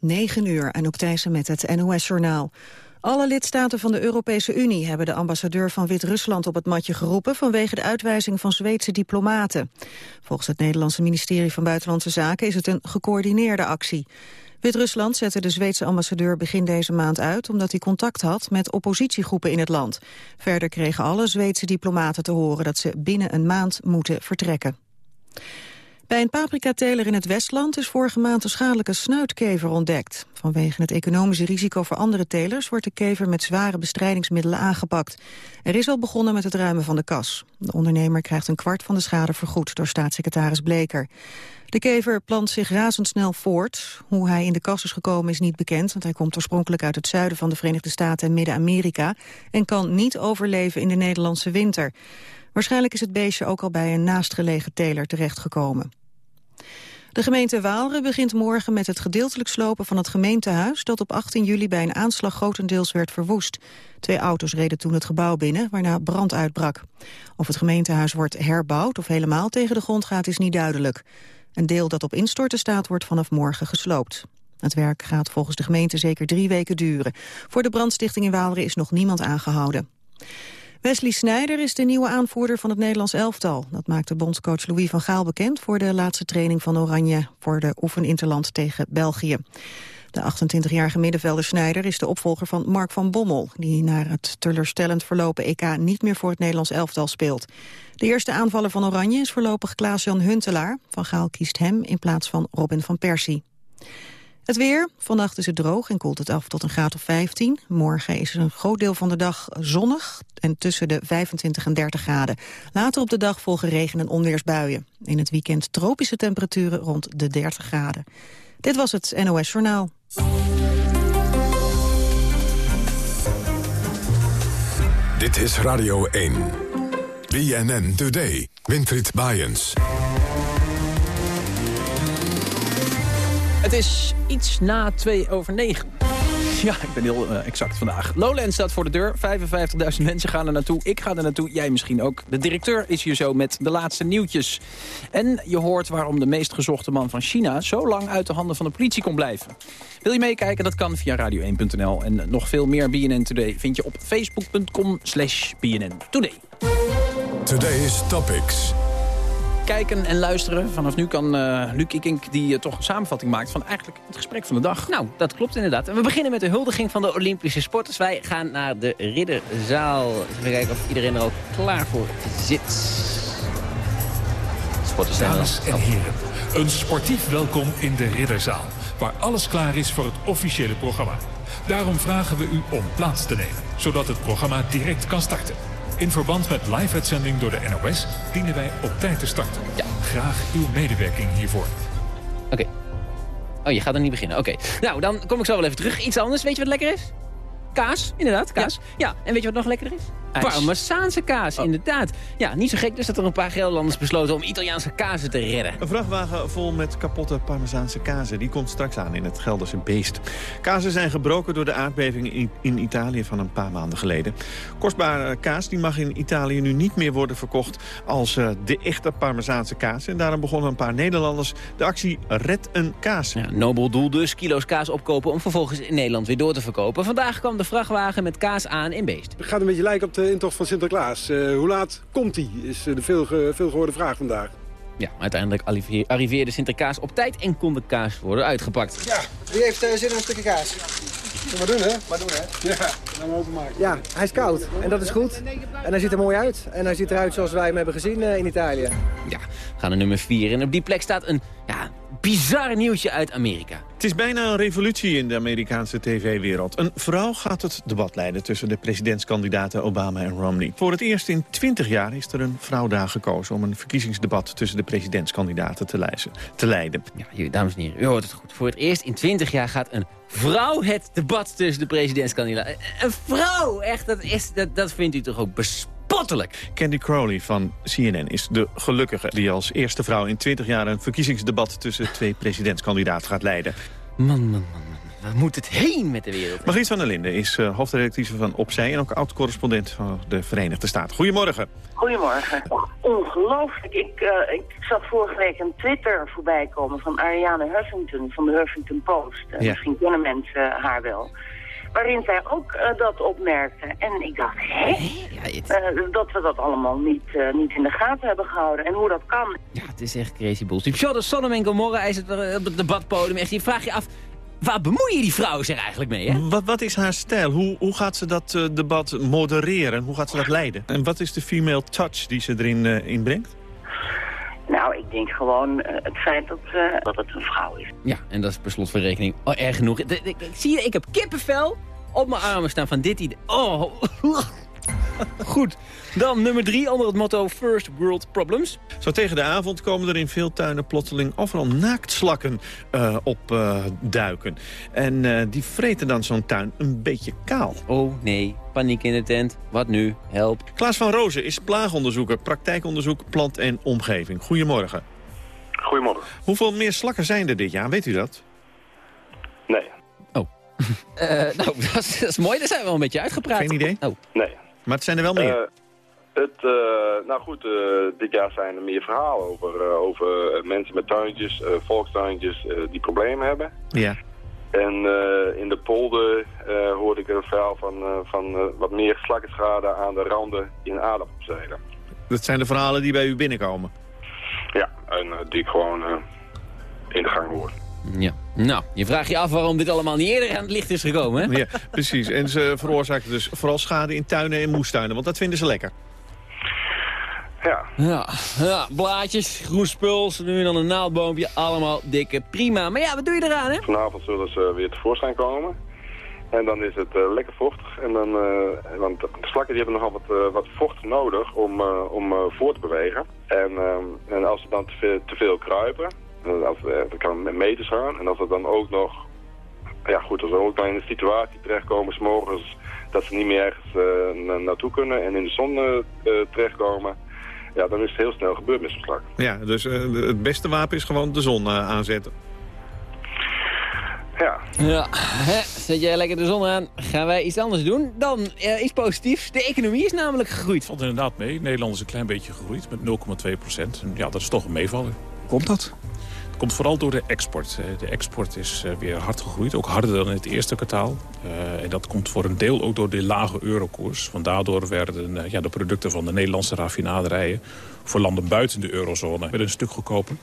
9 uur, en ook Thijssen met het NOS-journaal. Alle lidstaten van de Europese Unie hebben de ambassadeur van Wit-Rusland op het matje geroepen vanwege de uitwijzing van Zweedse diplomaten. Volgens het Nederlandse ministerie van Buitenlandse Zaken is het een gecoördineerde actie. Wit-Rusland zette de Zweedse ambassadeur begin deze maand uit omdat hij contact had met oppositiegroepen in het land. Verder kregen alle Zweedse diplomaten te horen dat ze binnen een maand moeten vertrekken. Bij een paprikateler in het Westland is vorige maand een schadelijke snuitkever ontdekt. Vanwege het economische risico voor andere telers wordt de kever met zware bestrijdingsmiddelen aangepakt. Er is al begonnen met het ruimen van de kas. De ondernemer krijgt een kwart van de schade vergoed door staatssecretaris Bleker. De kever plant zich razendsnel voort. Hoe hij in de kas is gekomen is niet bekend, want hij komt oorspronkelijk uit het zuiden van de Verenigde Staten en Midden-Amerika en kan niet overleven in de Nederlandse winter. Waarschijnlijk is het beestje ook al bij een naastgelegen teler terechtgekomen. De gemeente Waalre begint morgen met het gedeeltelijk slopen van het gemeentehuis... dat op 18 juli bij een aanslag grotendeels werd verwoest. Twee auto's reden toen het gebouw binnen, waarna brand uitbrak. Of het gemeentehuis wordt herbouwd of helemaal tegen de grond gaat, is niet duidelijk. Een deel dat op instorten staat, wordt vanaf morgen gesloopt. Het werk gaat volgens de gemeente zeker drie weken duren. Voor de brandstichting in Waalre is nog niemand aangehouden. Wesley Sneijder is de nieuwe aanvoerder van het Nederlands elftal. Dat maakte bondscoach Louis van Gaal bekend voor de laatste training van Oranje voor de oefeninterland tegen België. De 28-jarige middenvelder Sneijder is de opvolger van Mark van Bommel... die naar het teleurstellend verlopen EK niet meer voor het Nederlands elftal speelt. De eerste aanvaller van Oranje is voorlopig Klaas-Jan Huntelaar. Van Gaal kiest hem in plaats van Robin van Persie. Het weer. Vannacht is het droog en koelt het af tot een graad of 15. Morgen is een groot deel van de dag zonnig en tussen de 25 en 30 graden. Later op de dag volgen regen- en onweersbuien. In het weekend tropische temperaturen rond de 30 graden. Dit was het NOS Journaal. Dit is Radio 1. BNN Today. Winfried Bajens. Het is iets na twee over negen. Ja, ik ben heel uh, exact vandaag. Lowland staat voor de deur. 55.000 mensen gaan er naartoe. Ik ga er naartoe. Jij misschien ook. De directeur is hier zo met de laatste nieuwtjes. En je hoort waarom de meest gezochte man van China... zo lang uit de handen van de politie kon blijven. Wil je meekijken? Dat kan via radio1.nl. En nog veel meer BNN Today vind je op facebook.com slash BNN Today. Today's Topics kijken en luisteren. Vanaf nu kan uh, Luc Ikink die uh, toch een samenvatting maakt van eigenlijk het gesprek van de dag. Nou, dat klopt inderdaad. En we beginnen met de huldiging van de Olympische sporters. Wij gaan naar de Ridderzaal. Even kijken of iedereen er al klaar voor zit. Sporters Dames en heren, een sportief welkom in de Ridderzaal. Waar alles klaar is voor het officiële programma. Daarom vragen we u om plaats te nemen, zodat het programma direct kan starten. In verband met live-uitzending door de NOS dienen wij op tijd te starten. Ja. Graag uw medewerking hiervoor. Oké. Oh, je gaat er niet beginnen. Oké. Nou, dan kom ik zo wel even terug. Iets anders. Weet je wat lekker is? Kaas, inderdaad, kaas. Ja. en weet je wat nog lekkerder is? Parmezaanse kaas, oh. inderdaad. Ja, niet zo gek dus dat er een paar Gelderlanders besloten om Italiaanse kazen te redden. Een vrachtwagen vol met kapotte Parmezaanse kazen. Die komt straks aan in het Gelderse Beest. Kazen zijn gebroken door de aardbeving in Italië van een paar maanden geleden. Kostbare kaas die mag in Italië nu niet meer worden verkocht als uh, de echte Parmezaanse kaas. En daarom begonnen een paar Nederlanders de actie Red een kaas. Ja, nobel doel dus, kilo's kaas opkopen om vervolgens in Nederland weer door te verkopen. Vandaag kwam de vrachtwagen met kaas aan in Beest. Het gaat een beetje lijken op de intocht van Sinterklaas. Uh, hoe laat komt die, is eh, de veel, veel gehoorde vraag vandaag. Ja, uiteindelijk arriveerde Sinterklaas op tijd en kon de kaas worden uitgepakt. Ja, wie heeft uh, zin in een stukje kaas? Maar doen, hè? Maar doen, hè? Ja, dan openmaken. Ja, hij is koud. En dat is goed. En hij ziet er mooi uit. En hij ziet eruit zoals wij hem hebben gezien in Italië. Ja, we gaan naar nummer 4. En op die plek staat een ja, bizar nieuwtje uit Amerika. Het is bijna een revolutie in de Amerikaanse tv-wereld. Een vrouw gaat het debat leiden tussen de presidentskandidaten Obama en Romney. Voor het eerst in 20 jaar is er een vrouw daar gekozen... om een verkiezingsdebat tussen de presidentskandidaten te, leiden. Te leiden. Ja, dames en heren, u hoort het goed. Voor het eerst in 20 jaar gaat een vrouw het debat tussen de presidentskandidaten. Een vrouw, echt, dat, is, dat, dat vindt u toch ook bespottelijk? Candy Crowley van CNN is de gelukkige... die als eerste vrouw in 20 jaar een verkiezingsdebat... tussen twee presidentskandidaten gaat leiden. Man, man, man. waar moet het heen met de wereld? Margriet van der Linden is uh, hoofdredactrice van Opzij... en ook oud-correspondent van de Verenigde Staten. Goedemorgen. Goedemorgen. ongelooflijk. Ik, uh, ik zat vorige week een Twitter voorbij komen van Ariane Huffington van de Huffington Post. Uh, ja. Misschien kennen mensen haar wel waarin zij ook uh, dat opmerkte. En ik dacht, hé, uh, dat we dat allemaal niet, uh, niet in de gaten hebben gehouden. En hoe dat kan. Ja, het is echt crazy bullshit. Sjodder Sodom en Gomorra is het op het debatpodium. Echt, je vraagt je af, waar bemoeien die vrouwen zich eigenlijk mee? Hè? Wat, wat is haar stijl? Hoe, hoe gaat ze dat debat modereren? Hoe gaat ze dat leiden? En wat is de female touch die ze erin inbrengt? Nou, ik denk gewoon uh, het feit dat, uh, dat het een vrouw is. Ja, en dat is per slot van rekening oh, erg genoeg. Ik, zie je, ik heb kippenvel op mijn armen staan van dit idee. Oh, Goed. Dan nummer drie onder het motto First World Problems. Zo tegen de avond komen er in veel tuinen plotseling overal naaktslakken uh, op uh, duiken. En uh, die vreten dan zo'n tuin een beetje kaal. Oh nee, paniek in de tent. Wat nu? Help. Klaas van Rozen is plaagonderzoeker, praktijkonderzoek, plant en omgeving. Goedemorgen. Goedemorgen. Hoeveel meer slakken zijn er dit jaar? Weet u dat? Nee. Oh. nou, dat is, dat is, mooi. Daar zijn we wel een beetje uitgepraat. Geen idee? Oh. Nee. Maar het zijn er wel meer. Uh, het, uh, nou goed, uh, dit jaar zijn er meer verhalen over, over mensen met tuintjes, volkstuintjes, die problemen hebben. Ja. En in de polder hoorde ik een verhaal van, van wat meer slakkenschade aan de randen in aardappelzijden. Dat zijn de verhalen die bij u binnenkomen? Ja, en die ik gewoon in de gang hoor. Ja. Nou, je vraagt je af waarom dit allemaal niet eerder aan het licht is gekomen, hè? Ja, precies. En ze veroorzaken dus vooral schade in tuinen en moestuinen, want dat vinden ze lekker. Ja. Ja, ja blaadjes, groen nu en dan een naaldboompje, allemaal dikke prima. Maar ja, wat doe je eraan, hè? Vanavond zullen ze weer tevoorschijn komen. En dan is het uh, lekker vochtig. En dan, uh, want de slakken die hebben nogal wat, uh, wat vocht nodig om, om voor te bewegen. En, en als ze dan te veel, te veel kruipen, als, dat kan met meters gaan. En als het dan ook nog... Ja goed, als we ook dan in een situatie terechtkomen s'morgens... dat ze niet meer ergens uh, naartoe kunnen en in de zon uh, terechtkomen... Ja, dan is het heel snel gebeurd met zo'n. Ja, dus uh, het beste wapen is gewoon de zon aanzetten. Ja. Ja, Hè, zet jij lekker de zon aan, gaan wij iets anders doen. Dan uh, iets positiefs. De economie is namelijk gegroeid. Valt inderdaad mee. Nederland is een klein beetje gegroeid met 0,2 procent. Ja, dat is toch een meevaller. Komt dat? Komt vooral door de export. De export is eh, weer hard gegroeid, ook harder dan in het eerste kwartaal. Uh, en dat komt voor een deel ook door de lage eurokoers. Want daardoor werden ja, de producten van de Nederlandse raffinaderijen... voor landen buiten de eurozone een stuk goedkoper.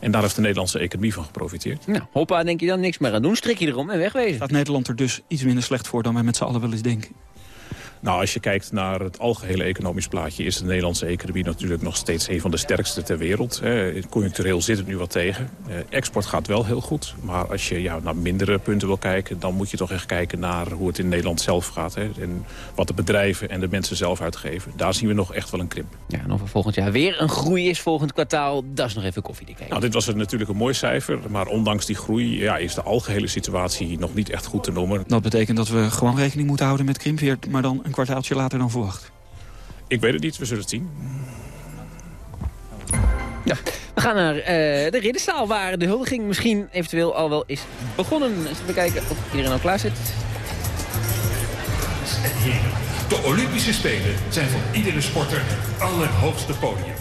En daar heeft de Nederlandse economie van geprofiteerd. Nou, hoppa, denk je dan niks meer aan doen. Strik je erom en wegwezen. Staat Nederland er dus iets minder slecht voor dan wij met z'n allen wel eens denken? Nou, als je kijkt naar het algehele economisch plaatje... is de Nederlandse economie natuurlijk nog steeds een van de sterkste ter wereld. Eh, conjunctureel zit het nu wat tegen. Eh, export gaat wel heel goed. Maar als je ja, naar mindere punten wil kijken... dan moet je toch echt kijken naar hoe het in Nederland zelf gaat. Hè, en wat de bedrijven en de mensen zelf uitgeven. Daar zien we nog echt wel een krimp. Ja, en of er volgend jaar weer een groei is volgend kwartaal... dat is nog even koffie te kijken. Nou, dit was natuurlijk een mooi cijfer. Maar ondanks die groei ja, is de algehele situatie nog niet echt goed te noemen. Dat betekent dat we gewoon rekening moeten houden met krimpweer... maar dan een kwartaaltje later dan verwacht? Ik weet het niet, we zullen het zien. Ja, we gaan naar uh, de ridderzaal waar de huldiging misschien eventueel al wel is begonnen. Even kijken of iedereen al klaar zit. De Olympische Spelen zijn voor iedere sporter het allerhoogste podium.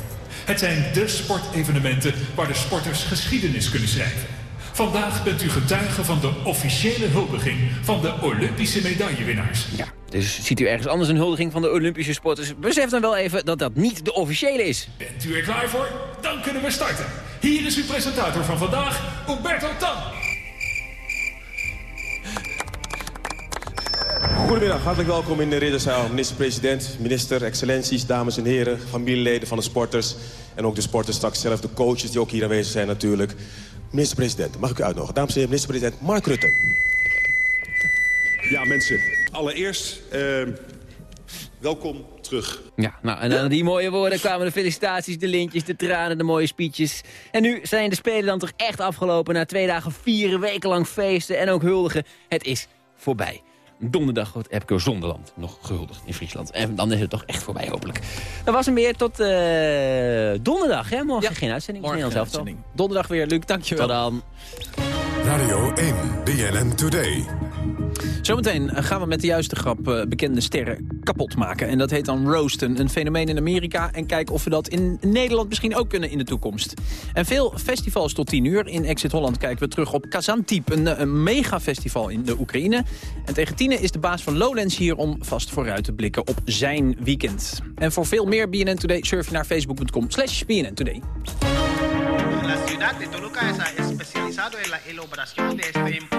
Het zijn de sportevenementen waar de sporters geschiedenis kunnen schrijven. Vandaag bent u getuige van de officiële huldiging van de Olympische medaillewinnaars. Ja, dus ziet u ergens anders een huldiging van de Olympische sporters... besef dan wel even dat dat niet de officiële is. Bent u er klaar voor? Dan kunnen we starten. Hier is uw presentator van vandaag, Umberto Tan. Goedemiddag, hartelijk welkom in de Ridderzaal. Minister-president, minister, excellenties, dames en heren... familieleden van de sporters en ook de sporters straks zelf... de coaches die ook hier aanwezig zijn natuurlijk. Minister-president, mag ik u uitnodigen? Dames en heren, minister-president Mark Rutte. Ja, mensen, allereerst uh, welkom terug. Ja, nou, en aan die mooie woorden kwamen de felicitaties, de lintjes, de tranen, de mooie speeches. En nu zijn de Spelen dan toch echt afgelopen na twee dagen vieren, weken lang feesten en ook huldigen. Het is voorbij. Donderdag wordt Epco Zonderland nog gehuldigd in Friesland. En dan is het toch echt voorbij, hopelijk. Dat was hem weer tot uh, donderdag, hè? Morgen geen uitzending. Morgen geen uitzending. Donderdag weer, Luc, dankjewel. Tot dan. Radio 1, BNN Today. Zometeen gaan we met de juiste grap uh, bekende sterren kapot maken. En dat heet dan roosten, een fenomeen in Amerika. En kijken of we dat in Nederland misschien ook kunnen in de toekomst. En veel festivals tot 10 uur. In Exit Holland kijken we terug op Kazantip, een, een megafestival in de Oekraïne. En tegen Tine is de baas van Lowlands hier om vast vooruit te blikken op zijn weekend. En voor veel meer BNN Today surf je naar facebook.com slash BNN Today. La ciudad de Toluca es especializado en la elaboración de este.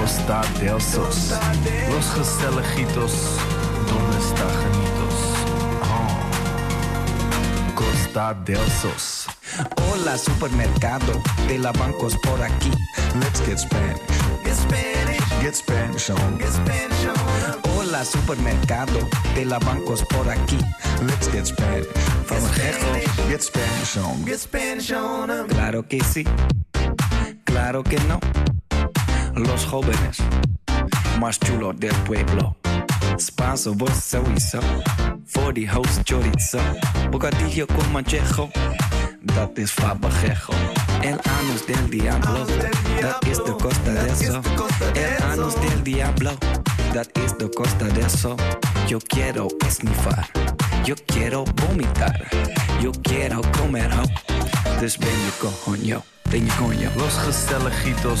Costa del Sos. Los gezelligitos, donde está genitos? Oh. Costa del Sos. Hola, supermercado de la bancos por aquí. Let's get Spanish. Get Spanish. Get Spanish on. Get Spanish on. Hola, supermercado de la bancos por aquí. Let's get Spanish. From. Get Spanish on. Get Spanish on. Claro que sí. Claro que no. Los jóvenes más chulos del pueblo. Spanso, vos sowieso. Voor die host chorizo. Bocadillo con manchejo. Dat is fabajejo. El anus del diablo. Dat is de costa de eso. El anus del diablo. Dat is de costa de eso. Yo quiero esnifar. Yo quiero vomitar. Yo quiero comer ho. Dus ben je coño. Ben je coño. Los gezelligitos.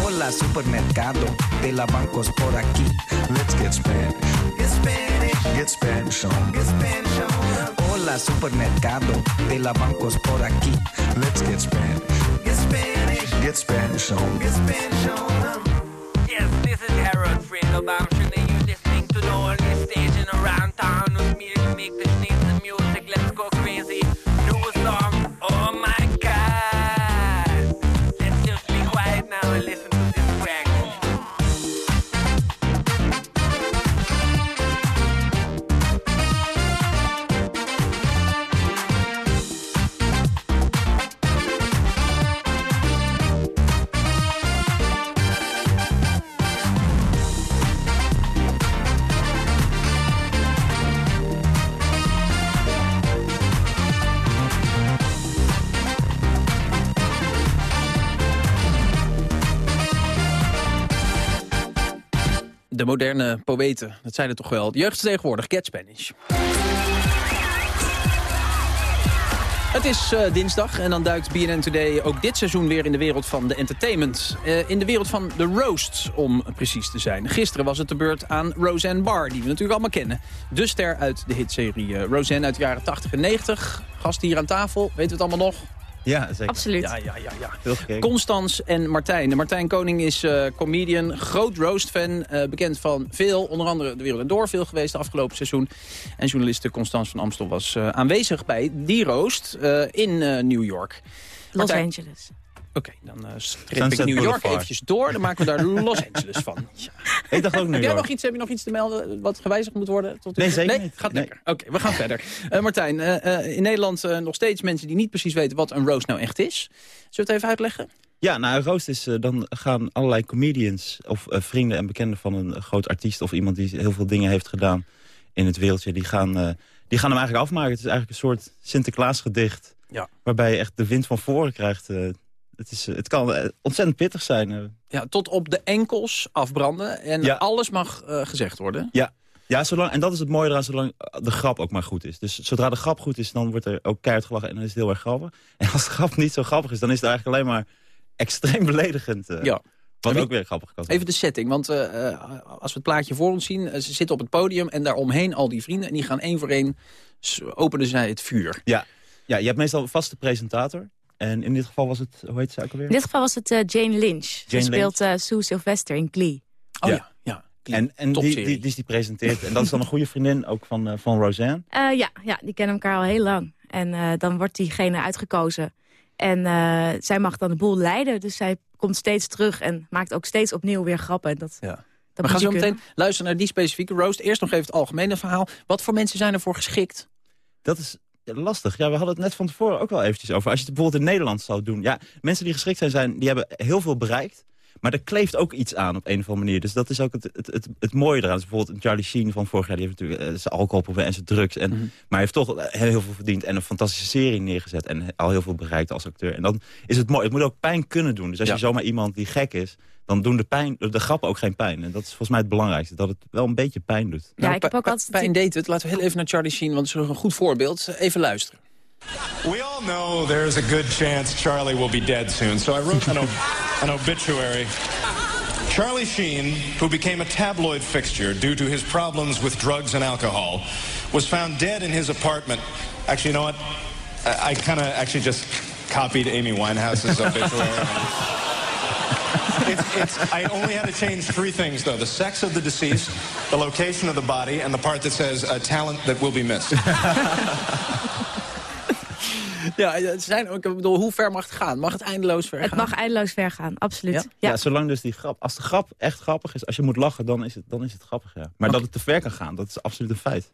Hola, supermercado de la bancos por aquí. Let's get Spanish. Get Spanish. Get Spanish on. Get Spanish on. Hola, supermercado de la bancos por aquí. Let's get Spanish. Get Spanish. Get Spanish on. Get Spanish on. Yes, this is Harold Fredo. I'm sure that you're listening to the only station around town with me to make the moderne poëten, dat er toch wel. Jeugd tegenwoordig, Get Spanish. Het is eh, dinsdag en dan duikt BNN Today ook dit seizoen weer in de wereld van de entertainment. Eh, in de wereld van de roast, om precies te zijn. Gisteren was het de beurt aan Roseanne Barr, die we natuurlijk allemaal kennen. De ster uit de hitserie uh, Roseanne uit de jaren 80 en 90. Gast hier aan tafel, weten we het allemaal nog? Ja, zeker. Absoluut. Ja, ja, ja. ja. Constans en Martijn. De Martijn Koning is uh, comedian, groot roast-fan. Uh, bekend van veel, onder andere De Wereld en Door veel geweest de afgelopen seizoen. En journaliste Constans van Amstel was uh, aanwezig bij die roast in New York. Los. Angeles. Oké, okay, dan uh, streep ik New York eventjes door. Dan maken we daar Los Angeles van. Ja. Ik dacht ook New heb, jij nog iets, heb je nog iets te melden wat gewijzigd moet worden? Tot nee, zeker nee? niet. Gaat nee. lekker. Oké, okay, we gaan verder. Uh, Martijn, uh, in Nederland nog steeds mensen die niet precies weten wat een roast nou echt is. Zullen we het even uitleggen? Ja, nou, een roost is, eh, dan gaan allerlei comedians of eh, vrienden en bekenden van een groot artiest... of iemand die heel veel dingen heeft gedaan in het wereldje, die gaan, eh, die gaan hem eigenlijk afmaken. Het is eigenlijk een soort Sinterklaasgedicht, Ja. waarbij je echt de wind van voren krijgt. eh. Het, is, eh, het kan eh, ontzettend pittig zijn. eh. Ja, tot op de enkels afbranden. En Ja. alles mag gezegd worden. Ja, ja zolang, en dat is het mooie eraan, zolang de grap ook maar goed is. Dus zodra de grap goed is, dan wordt er ook keihard gelachen en dan is het heel erg grappig. En als de grap niet zo grappig is, dan is het eigenlijk alleen maar extreem beledigend. Ja. Wat wie- ook weer grappig kan zijn. Even de setting, want als we het plaatje voor ons zien... ze zitten op het podium en daaromheen al die vrienden... en die gaan één voor één, openen zij het vuur. Ja. ja, je hebt meestal een vaste presentator. En in dit geval was het, hoe heet ze ook alweer? In dit geval was het eh, Jane Lynch. Ze Jane speelt eh, Sue Sylvester in Glee. Oh ja. ja, ja. En, en die, die, die, is die presenteert. En dat is dan een goede vriendin ook van, eh, van Roseanne. Eh, ja, ja, die kennen elkaar al heel lang. En eh, dan wordt diegene uitgekozen. En eh, zij mag dan de boel leiden. Dus zij komt steeds terug en maakt ook steeds opnieuw weer grappen. En dat, Ja. dat we moet gaan zo meteen luisteren naar die specifieke roast. Eerst nog even het algemene verhaal. Wat voor mensen zijn ervoor geschikt? Dat is lastig. Ja, we hadden het net van tevoren ook wel eventjes over. Als je het bijvoorbeeld in Nederland zou doen. Ja, mensen die geschikt zijn, zijn die hebben heel veel bereikt. Maar er kleeft ook iets aan op een of andere manier. Dus dat is ook het, het, het, het mooie eraan. Dus bijvoorbeeld Charlie Sheen van vorig jaar... die heeft natuurlijk eh, zijn alcoholprobleem en zijn drugs. En, Mhm. Maar hij heeft toch heel, heel veel verdiend en een fantastische serie neergezet. En al heel veel bereikt als acteur. En dan is het mooi. Het moet ook pijn kunnen doen. Dus als Ja. je zomaar iemand die gek is... dan doen de, pijn, de grappen ook geen pijn. En dat is volgens mij het belangrijkste. Dat het wel een beetje pijn doet. Ja, ik heb ook altijd... Pijn deed het. Laten we heel even naar Charlie Sheen, want dat is een goed voorbeeld. Even luisteren. We all know there's a good chance Charlie will be dead soon, so I wrote an, ob- an obituary. Charlie Sheen, who became a tabloid fixture due to his problems with drugs and alcohol, was found dead in his apartment. Actually, you know what? I, I kind of actually just copied Amy Winehouse's obituary. It's, it's, I only had to change three things, though. The sex of the deceased, the location of the body, and the part that says a talent that will be missed. Ja, het zijn, ik bedoel, hoe ver mag het gaan? Mag het eindeloos ver Het gaan? mag eindeloos ver gaan, absoluut. Ja? Ja. Ja, zolang dus die grap... Als de grap echt grappig is, als je moet lachen, dan is het, dan is het grappig, ja. Maar dat het te ver kan gaan, dat is absoluut een feit.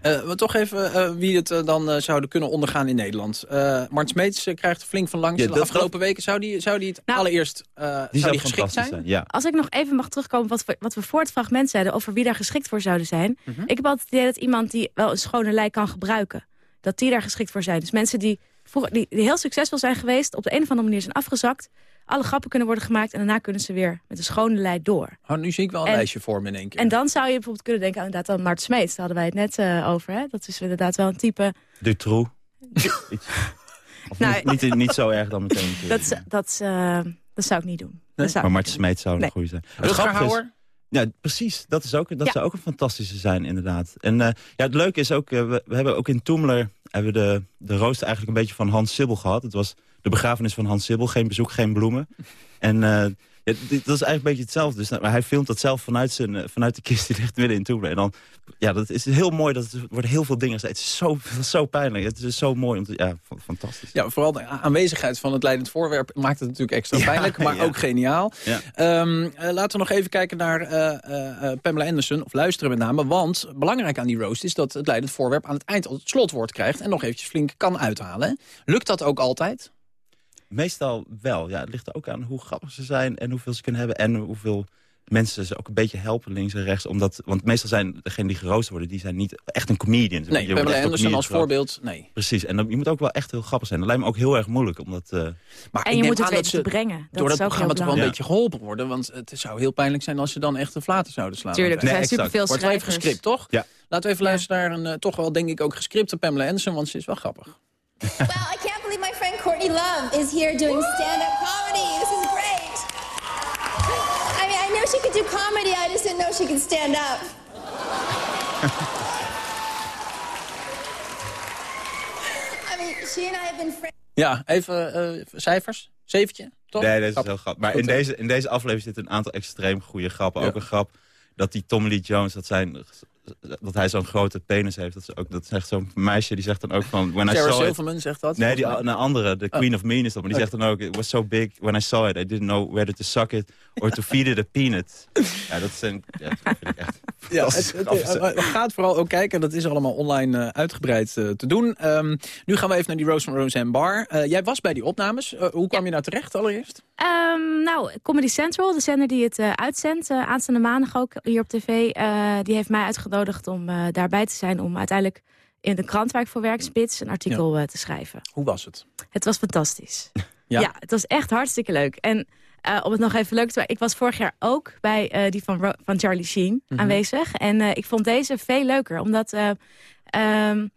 Eh, maar toch even eh, wie het eh, dan zouden kunnen ondergaan in Nederland. Eh Mart Smeets eh, krijgt flink van langs. Ja, de dat- afgelopen weken zou die, zou die het Nou, allereerst eh, zou die geschikt zijn? Ja. Als ik nog even mag terugkomen wat we, wat we voor het fragment zeiden... over wie daar geschikt voor zouden zijn. Mhm. Ik heb altijd het idee dat iemand die wel een schone lei kan gebruiken... dat die daar geschikt voor zijn. Dus mensen die, vroeger, die, die heel succesvol zijn geweest... op de een of andere manier zijn afgezakt... alle grappen kunnen worden gemaakt... en daarna kunnen ze weer met een schone lei door. Oh, nu zie ik wel een En- lijstje voor me in één keer. En dan zou je bijvoorbeeld kunnen denken aan inderdaad aan Mart Smeets. Daar hadden wij het net eh, over. Hè? Dat is inderdaad wel een type... Dutroux. Iets- of Nou, niet, niet, niet zo erg dan meteen. Dat, eh, dat zou ik niet doen. Dat zou Maar ik Martin niet doen. Smeet zou een Nee. goede zijn. Rutger? Ja, precies. Dat, is ook, dat Ja. zou ook een fantastische zijn, inderdaad. En eh, ja, het leuke is ook, eh, we, we hebben ook in Toemler... hebben we de, de rooster eigenlijk een beetje van Hans Sibbel gehad. Het was de begrafenis van Hans Sibbel. Geen bezoek, geen bloemen. En eh, ja, dat is eigenlijk een beetje hetzelfde. Dus, nou, maar hij filmt dat zelf vanuit, zijn, eh, vanuit de kist die ligt midden in. En dan, ja, dat is heel mooi. Dat er worden heel veel dingen gezegd. Het is zo, zo pijnlijk. Het is zo mooi. Om te, ja, fa- fantastisch. Ja, vooral de aanwezigheid van het leidend voorwerp maakt het natuurlijk extra Ja, pijnlijk, maar ja. ook geniaal. Ehm, eh, laten we nog even kijken naar eh, Pamela Anderson, of luisteren met name. Want belangrijk aan die roast is dat het leidend voorwerp aan het eind het slotwoord krijgt en nog eventjes flink kan uithalen. Lukt dat ook altijd? Meestal wel. Ja, het ligt er ook aan hoe grappig ze zijn en hoeveel ze kunnen hebben. En hoeveel mensen ze ook een beetje helpen links en rechts. Omdat, want meestal zijn degenen die geroost worden, die zijn niet echt een comedian. Nee, Je wordt Pamela Anderson als voorbeeld, nee. Precies, en dan, je moet ook wel echt heel grappig zijn. Dat lijkt me ook heel erg moeilijk, omdat... eh, Maar En ik je moet het aan dat weten ze te brengen. Dat door dat ook programma toch wel een beetje geholpen worden. Want het zou heel pijnlijk zijn als ze dan echt de flaten zouden slaan. Tuurlijk, er Nee, zijn exact. superveel Wordt wel even schrijvers. gescript, toch? Ja. Laten we even luisteren naar een eh, toch wel, denk ik, ook gescripte Pamela Anderson, want ze is wel grappig. Well, Courtney Love is here doing stand-up comedy. This is great. I mean, I knew she could do comedy. I just didn't know she could stand up. I mean, she and I have been friends. Ja, even eh, cijfers. Zeventje, toch? Nee, dat is Grappig. heel grappig. Maar Goed, in hè? deze, in deze aflevering zitten een aantal extreem goede grappen. Ja. Ook een grap dat die Tommy Lee Jones, dat, zijn, dat hij zo'n grote penis heeft. Dat, is ook, dat zegt zo'n meisje, die zegt dan ook van... When I Sarah saw it, Silverman zegt dat. Nee, die, een andere, de Queen of Mean is dat. Maar die Oké. zegt dan ook, it was so big, when I saw it, I didn't know whether to suck it or to feed it a peanut. Ja, dat zijn, ja, dat vind ik echt Ja, het, vooral ook kijken. Dat is allemaal online eh, uitgebreid eh, te doen. Ehm, nu gaan we even naar die Rose van Roseanne Bar. Eh, jij was bij die opnames. Hoe kwam je nou terecht allereerst? Ehm, nou, Comedy Central, de zender die het uh, uitzendt, uh, aanstaande maandag ook hier op tv... Uh, die heeft mij uitgenodigd om daarbij te zijn... om uiteindelijk in de krant waar ik voor werk, Spits, een artikel ja. te schrijven. Hoe was het? Het was fantastisch. ja? ja? het was echt hartstikke leuk. En om het nog even leuk te maken, ik was vorig jaar ook bij die van, van Charlie Sheen mm -hmm. aanwezig. En ik vond deze veel leuker, omdat... Um,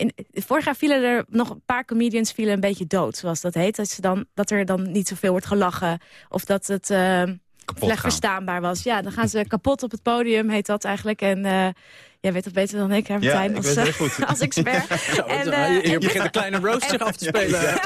in, vorig jaar vielen er nog een paar comedians vielen een beetje dood, zoals dat heet. Dat, ze dan, dat er dan niet zoveel wordt gelachen. Of dat het slecht verstaanbaar was. Ja, dan gaan ze kapot op het podium, heet dat eigenlijk. En uh, jij weet dat beter dan ik, hè, Martijn, ja, als, als expert. En, uh, je begint een kleine roast zich af te spelen ja.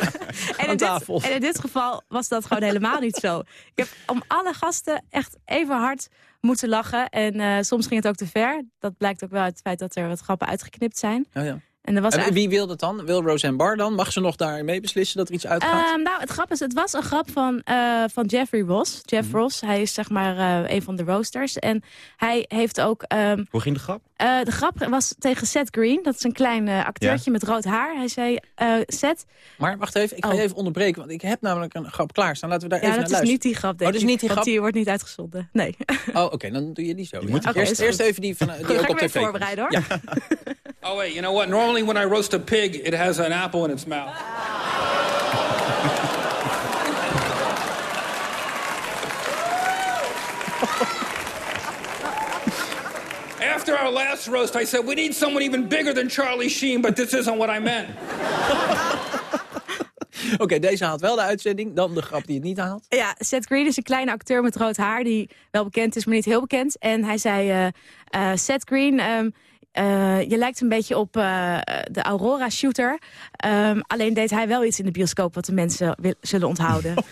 en aan tafel. Dit, en in dit geval was dat gewoon helemaal niet zo. Ik heb om alle gasten echt even hard moeten lachen. En uh, soms ging het ook te ver. Dat blijkt ook wel uit het feit dat er wat grappen uitgeknipt zijn. Oh ja. En, er was en wie wil dat dan? Wil Roseanne Barr dan? Mag ze nog daar mee beslissen dat er iets uitgaat? Uh, nou, het grap is, het was een grap van, uh, van Jeffrey Ross. Jeff mm. Ross, hij is zeg maar uh, een van de roasters. En hij heeft ook... Um, Hoe ging de grap? De grap was tegen Seth Green. Dat is een klein acteurtje ja. met rood haar. Hij zei, Seth... Maar wacht even, ik ga oh. je even onderbreken. Want ik heb namelijk een grap klaarstaan. Laten we daar ja, even naar luisteren. Ja, dat is niet die grap, denk oh, dat is niet die grap? die wordt niet uitgezonden. Nee. Oh, oké, okay, dan doe je die zo. Je moet okay, eerst, eerst even die van die Goed, ook op tv. voorbereiden hoor. Ja. Oh wait, you know what? Normally when I roast a pig, it has an apple in its mouth. After our last roast, I said, we need someone even bigger than Charlie Sheen, but this isn't what I meant. Oké, okay, deze haalt wel de uitzending. Dan de grap die het niet haalt. Ja, Seth Green is een kleine acteur met rood haar... die wel bekend is, maar niet heel bekend. En hij zei, uh, uh, Seth Green... Um, uh, je lijkt een beetje op uh, de Aurora Shooter. Um, alleen deed hij wel iets in de bioscoop wat de mensen wil, zullen onthouden.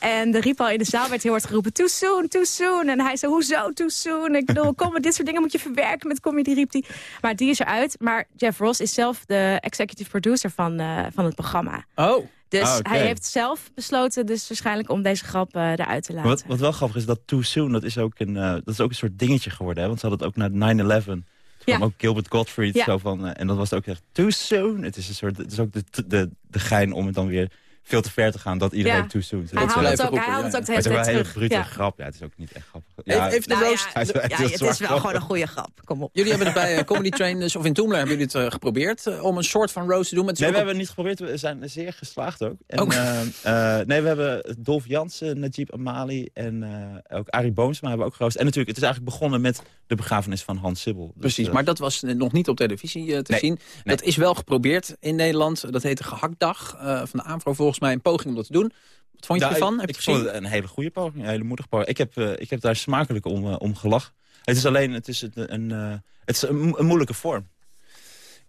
en de riep al in de zaal werd heel hard geroepen... too soon, too soon. En hij zei, hoezo too soon? Ik bedoel, kom, dit soort dingen moet je verwerken met comedy, riep hij. Maar die is eruit. Maar Jeff Ross is zelf de executive producer van, uh, van het programma. Oh. Dus Ah, hij heeft zelf besloten dus waarschijnlijk om deze grap uh, eruit te laten. Wat, wat wel grappig is, dat Too Soon, dat is ook een, uh, dat is ook een soort dingetje geworden. Hè? Want ze hadden het ook naar 9-11. Ja. ook Gilbert Gottfried. Zo van, uh, en dat was ook echt too soon. Het is, een soort, het is ook de, de, de gein om het dan weer veel te ver te gaan. Dat iedereen Ja. too soon zegt. Hij is het ook, hij het ook de het is wel een hele brute Ja. grap. Ja, het is ook niet echt grappig. Ja, even de Nou roast. ja, het is wel grappig. gewoon een goede grap. Kom op. Jullie hebben het bij eh, Comedy Train, dus, of in Toomler, hebben jullie het eh, geprobeerd eh, om een soort van roast te doen. Met Nee, we hebben het niet geprobeerd. We zijn zeer geslaagd ook. En, Ook. eh, eh, nee, we hebben Dolf Jansen, Najib Amali en eh, ook Arie Boomsma hebben we ook geroost. En natuurlijk, het is eigenlijk begonnen met de begrafenis van Hans Sibbel. Dus, Precies, maar dat was nog niet op televisie te zien. Dat is wel geprobeerd in Nederland. Dat heette Gehaktdag eh, van de ANVRO volgens mij. Een poging om dat te doen. Wat vond je Nou, ervan? Ik, Heb je ik het gezien? vond het een hele goede poging, een hele moedige poging. Ik heb, eh, ik heb daar smakelijk om, eh, om gelachen. Het is alleen, het is een, een, eh, het is een, mo- een moeilijke vorm.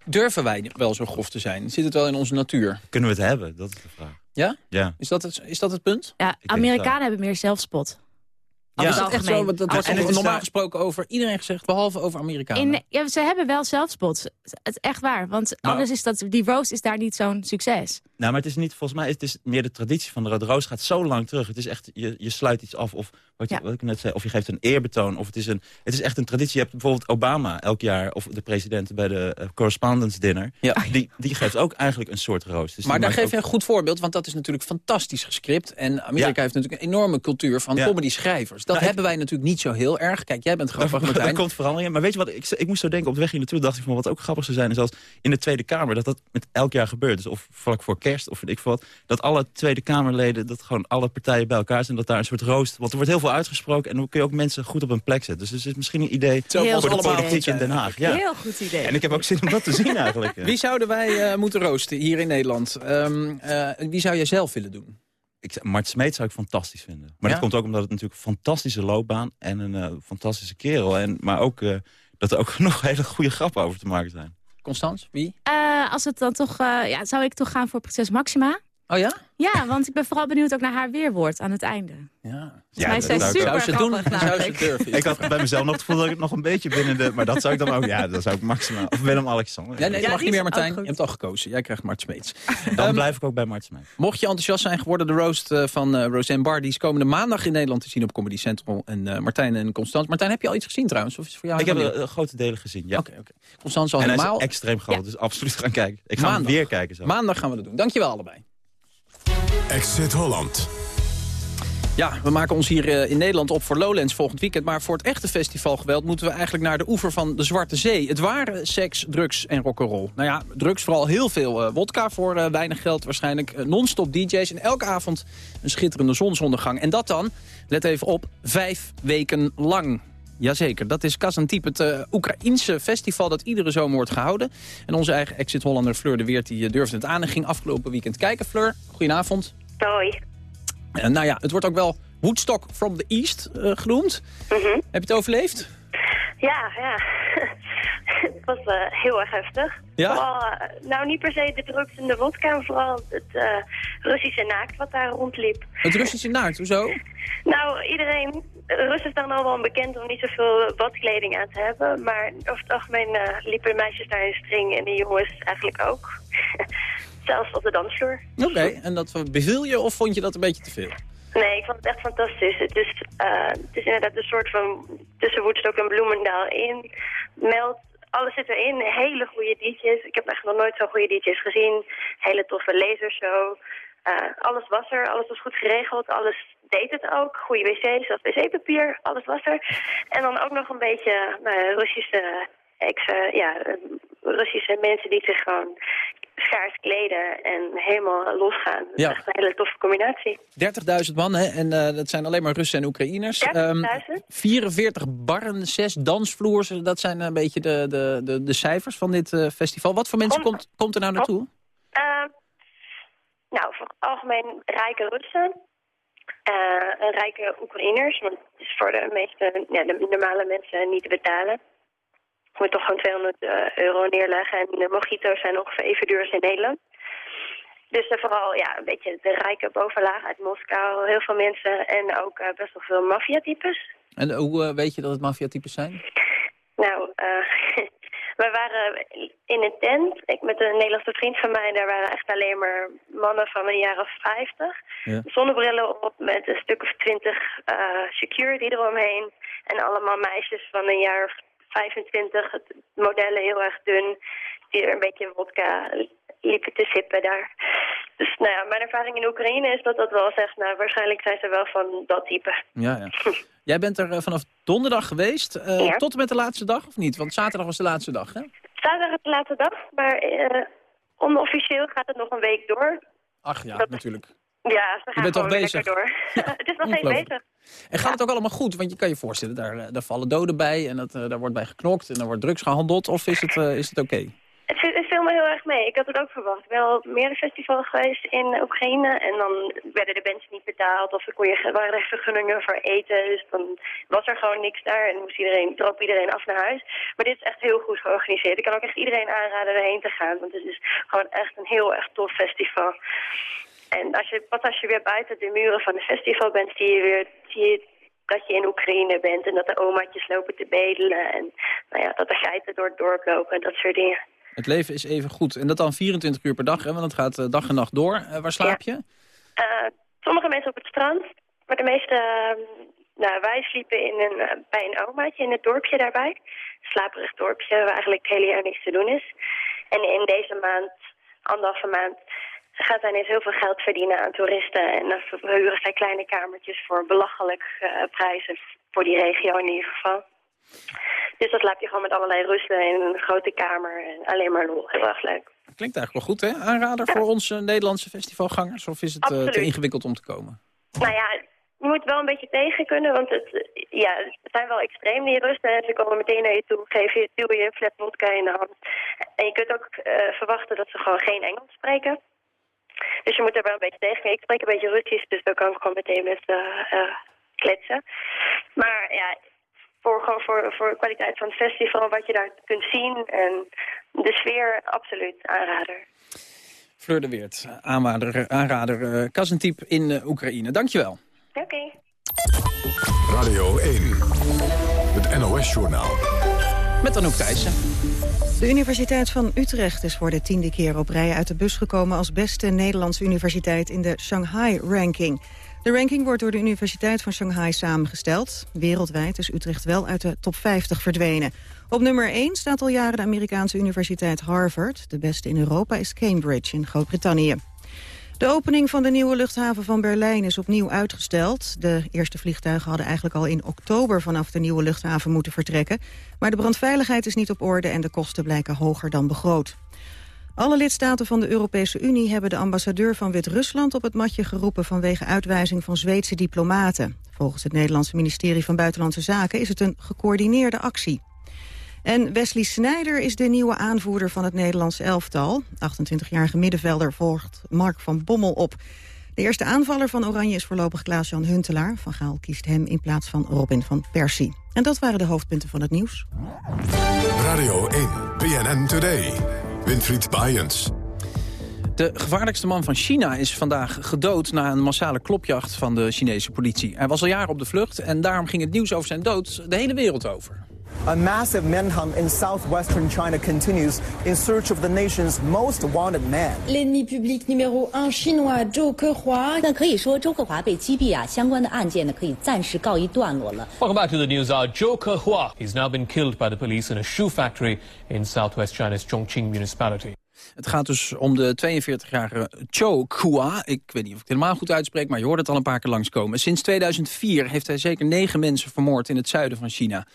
Durven wij wel zo grof te zijn? Zit het wel in onze natuur? Kunnen we het hebben? Dat is de vraag. Ja? Ja. Is dat het, is dat het punt? Ja, Amerikanen hebben meer zelfspot. Ja, is echt zo? Dat wordt normaal daar- gesproken over iedereen gezegd, behalve over Amerikanen. In, ja, ze hebben wel zelfspot. Het is echt waar. Want Maar- anders is dat, die roast is daar niet zo'n succes. Nou, maar het is niet, volgens mij, het is meer de traditie van de Rode Roos gaat zo lang terug. Het is echt, je, je sluit iets af of wat, je, Ja. wat ik net zei, of je geeft een eerbetoon. Of het is, een, het is echt een traditie. Je hebt bijvoorbeeld Obama elk jaar, of de president bij de eh, Correspondence Dinner. Ja. Die, die geeft ook eigenlijk een soort roos. Dus Maar daar geef je een goed voorbeeld, want dat is natuurlijk fantastisch gescript. En Amerika Ja. heeft natuurlijk een enorme cultuur van Ja. comedy-schrijvers. Dat Nou, ik- hebben wij natuurlijk niet zo heel erg. Kijk, jij bent grappig, Daar, daar Martijn. komt verandering in. Maar weet je wat, ik, ik moest zo denken op de weg hier naartoe. dacht ik van wat ook grappig zou zijn. Is als in de Tweede Kamer, dat dat met elk jaar gebeurt. Dus of vlak voor kerst, of weet ik wat. Dat alle Tweede Kamerleden, dat gewoon alle partijen bij elkaar zijn. Dat daar een soort roost. Want er wordt heel veel uitgesproken. En dan kun je ook mensen goed op een plek zetten. Dus het is misschien een idee Heel voor de politiek in Den Haag. Ja. Heel goed idee. En ik heb ook zin om dat te zien eigenlijk. Wie zouden wij eh, moeten roosten hier in Nederland? Ehm, eh, wie zou jij zelf willen doen? Ik, Mart Smeet zou ik fantastisch vinden. Maar Ja? dat komt ook omdat het natuurlijk een fantastische loopbaan en een eh, fantastische kerel. En, maar ook eh, dat er ook nog hele goede grappen over te maken zijn. Constans, wie? Eh, als het dan toch, eh, ja, zou ik toch gaan voor prinses Maxima? Oh ja? Ja, want ik ben vooral benieuwd ook naar haar weerwoord aan het einde. Ja. Volgens mij is zij dat zou ik super Zou ze doen? grappig Zou ze durven? Ik had bij mezelf nog het gevoel dat ik het nog een beetje binnen de... Maar dat zou ik dan ook... Ja, dat zou ik maximaal... Of Willem-Alexander. Ja, nee, Ja, dat mag niet meer, Martijn. Je hebt al gekozen. Jij krijgt Mart Smeets. Dan Ehm, blijf ik ook bij Mart Smeet. Mocht je enthousiast zijn geworden, de roast eh, van eh, Roseanne Barr... die is komende maandag in Nederland te zien op Comedy Central. En eh, Martijn en Constans. Martijn, heb je al iets gezien trouwens? Of is het voor jou Ik heb eh, grote delen gezien, ja. Oké, oké. Constans al En hij helemaal. is extreem groot, dus absoluut gaan kijken. Ik ga hem Maandag. weer kijken zo. Maandag gaan we dat doen. Dankjewel allebei. Exit Holland. Ja, we maken ons hier eh, in Nederland op voor Lowlands volgend weekend. Maar voor het echte festivalgeweld moeten we eigenlijk naar de oever van de Zwarte Zee. Het ware seks, drugs en rock'n'roll. Nou ja, drugs vooral heel veel uh, wodka voor uh, weinig geld waarschijnlijk. Non-stop DJ's en elke avond een schitterende zonsondergang. En dat dan, let even op, vijf weken lang. Jazeker, dat is Kazantiep, het uh, Oekraïense festival dat iedere zomer wordt gehouden. En onze eigen exit-Hollander Fleur de Weert die durfde het aan en ging afgelopen weekend kijken. Fleur, goedenavond. Hoi. Uh, nou ja, het wordt ook wel Woodstock from the East uh, genoemd. -hmm. Heb je het overleefd? Ja, ja. het was uh, heel erg heftig. Ja? Vooral, nou, niet per se de drugs en de vodka, maar vooral het Russische naakt wat daar rondliep. Het Russische naakt, hoezo? nou, iedereen... Russen staan al wel bekend om niet zoveel badkleding aan te hebben. Maar over het algemeen liepen meisjes daar in string en de jongens eigenlijk ook. Zelfs op de dansvloer. Oké, okay, en dat beviel je of vond je dat een beetje te veel? Nee, ik vond het echt fantastisch. Het is, uh, het is inderdaad een soort van tussen Woodstock en Bloemendaal in. Meld, alles zit erin. Hele goede DJ's. Ik heb echt nog nooit zo goede DJ's gezien. Hele toffe lasershow. Uh, alles was er, alles was goed geregeld, alles deed het ook. Goede wc's, dat wc-papier, alles was er. En dan ook nog een beetje nou, Russische, ex, ja, Russische mensen die zich gewoon schaars kleden en helemaal losgaan. Dat ja. is echt een hele toffe combinatie. 30.000 man, hè? en uh, dat zijn alleen maar Russen en Oekraïners. 30.000? Um, 44 barren, 6 dansvloers, dat zijn een beetje de, de, de, de cijfers van dit uh, festival. Wat voor mensen Om, komt, komt er nou naartoe? Uh, nou, voor het algemeen rijke Russen. Uh, en rijke Oekraïners, want het is voor de meeste ja, de normale mensen niet te betalen. Moet toch gewoon 200 uh, euro neerleggen. En de mojito's zijn ongeveer even duur als in Nederland. Dus uh, vooral ja, een beetje de rijke bovenlaag uit Moskou. Heel veel mensen en ook uh, best wel veel maffiatypes. En hoe weet je dat het maffiatypes zijn? Nou, we waren in een tent. Ik met een Nederlandse vriend van mij. Daar waren echt alleen maar mannen van de jaren 50. Ja. Zonnebrillen op met een stuk of twintig security eromheen. En allemaal meisjes van een jaar of 25, het modellen heel erg dun, die er een beetje vodka liepen te sippen daar. Dus nou ja, mijn ervaring in Oekraïne is dat dat wel zegt, nou waarschijnlijk zijn ze wel van dat type. Ja, ja. Jij bent er uh, vanaf donderdag geweest, uh, Ja. tot en met de laatste dag of niet? Want zaterdag was de laatste dag, hè? Zaterdag is de laatste dag, maar uh, onofficieel gaat het nog een week door. Ach ja, Dat- natuurlijk. Ja, ze gaan bent toch bezig? door. het is nog steeds ongelooflijk. bezig. En gaat het ook allemaal goed? Want je kan je voorstellen, daar, eh, daar vallen doden bij en dat, eh, daar wordt bij geknokt en er wordt drugs gehandeld. Of is het, eh, is het oké? Het, viel- het viel me heel erg mee. Ik had het ook verwacht. Ik ben al op meerdere festivals geweest in Oekraïne. En dan werden de bands niet betaald. Of er kon je, waren er vergunningen voor eten. Dus dan was er gewoon niks daar. En moest iedereen, droop iedereen af naar huis. Maar dit is echt heel goed georganiseerd. Ik kan ook echt iedereen aanraden erheen te gaan. Want het is gewoon echt een heel erg tof festival. En als je, pas als je weer buiten de muren van het festival bent, zie je weer zie je dat je in Oekraïne bent. En dat de omaatjes lopen te bedelen. En nou ja, dat de geiten door het dorp lopen en dat soort dingen. Het leven is even goed. En dat dan 24 uur per dag, hè? want het gaat eh, dag en nacht door. Eh, waar slaap je? Eh, sommige mensen op het strand, maar de meeste, ehm, nou, wij sliepen in een, bij een omaatje in het dorpje daarbij. Slaperig dorpje waar eigenlijk het hele jaar niks te doen is. En in deze maand, anderhalve maand, gaat hij ineens heel veel geld verdienen aan toeristen. En dan verhuren zij kleine kamertjes voor belachelijk eh, prijzen voor die regio in ieder geval. Dus dat slaap je gewoon met allerlei Russen in een grote kamer en alleen maar lol. Heel erg leuk. Klinkt eigenlijk wel goed, hè? Aanrader voor onze Nederlandse festivalgangers? Of is het eh, te ingewikkeld om te komen? Nou ja, je moet wel een beetje tegen kunnen, want het, ja, het zijn wel extreem die Russen. En ze komen meteen naar je toe, geven je, duwen je een fles vodka in de hand. En je kunt ook eh, verwachten dat ze gewoon geen Engels spreken. Dus je moet er wel een beetje tegen. Ik spreek een beetje Russisch, dus dan kan ik gewoon meteen met ze eh, kletsen. Maar ja, voor, gewoon voor, voor de kwaliteit van het festival, wat je daar kunt zien en de sfeer, absoluut aanrader. Fleur de Weert, aanrader, aanrader uh, Kazentiep in uh, Oekraïne. Dankjewel. Oké. Radio 1, het NOS-journaal. Met Anouk Thijssen. De Universiteit van Utrecht is voor de tiende keer op rij uit de bus gekomen... als beste Nederlandse universiteit in de Shanghai-ranking. De ranking wordt door de Universiteit van Shanghai samengesteld. Wereldwijd is Utrecht wel uit de top 50 verdwenen. Op nummer 1 staat al jaren de Amerikaanse universiteit Harvard. De beste in Europa is Cambridge in Groot-Brittannië. De opening van de nieuwe luchthaven van Berlijn is opnieuw uitgesteld. De eerste vliegtuigen hadden eigenlijk al in oktober vanaf de nieuwe luchthaven moeten vertrekken. Maar de brandveiligheid is niet op orde en de kosten blijken hoger dan begroot. Alle lidstaten van de Europese Unie hebben de ambassadeur van Wit-Rusland op het matje geroepen vanwege uitwijzing van Zweedse diplomaten. Volgens het Nederlandse ministerie van Buitenlandse Zaken is het een gecoördineerde actie. En Wesley Sneijder is de nieuwe aanvoerder van het Nederlandse elftal. 28-jarige middenvelder volgt Mark van Bommel op. De eerste aanvaller van Oranje is voorlopig Klaas-Jan Huntelaar. Van Gaal kiest hem in plaats van Robin van Persie. En dat waren de hoofdpunten van het nieuws. Radio 1, BNN Today. Winfried Bajens. De gevaarlijkste man van China is vandaag gedood na een massale klopjacht van de Chinese politie. Hij was al jaren op de vlucht en daarom ging het nieuws over zijn dood de hele wereld over. A massive manhunt in southwestern China continues in search of the nation's most wanted man. L'ennemi public numéro 1 chinois Zhou Kehua. 那可以说周克华被击毙啊，相关的案件呢可以暂时告一段落了。 Welcome back to the news. Our Zhou Kehua. He's now been killed by the police in a shoe factory in southwest China's Chongqing municipality. Het gaat dus om de 42-jarige Cho Kua. Ik weet niet of ik het helemaal goed uitspreek, maar je hoort het al een paar keer langskomen. Sinds 2004 heeft hij zeker negen mensen vermoord in het zuiden van China.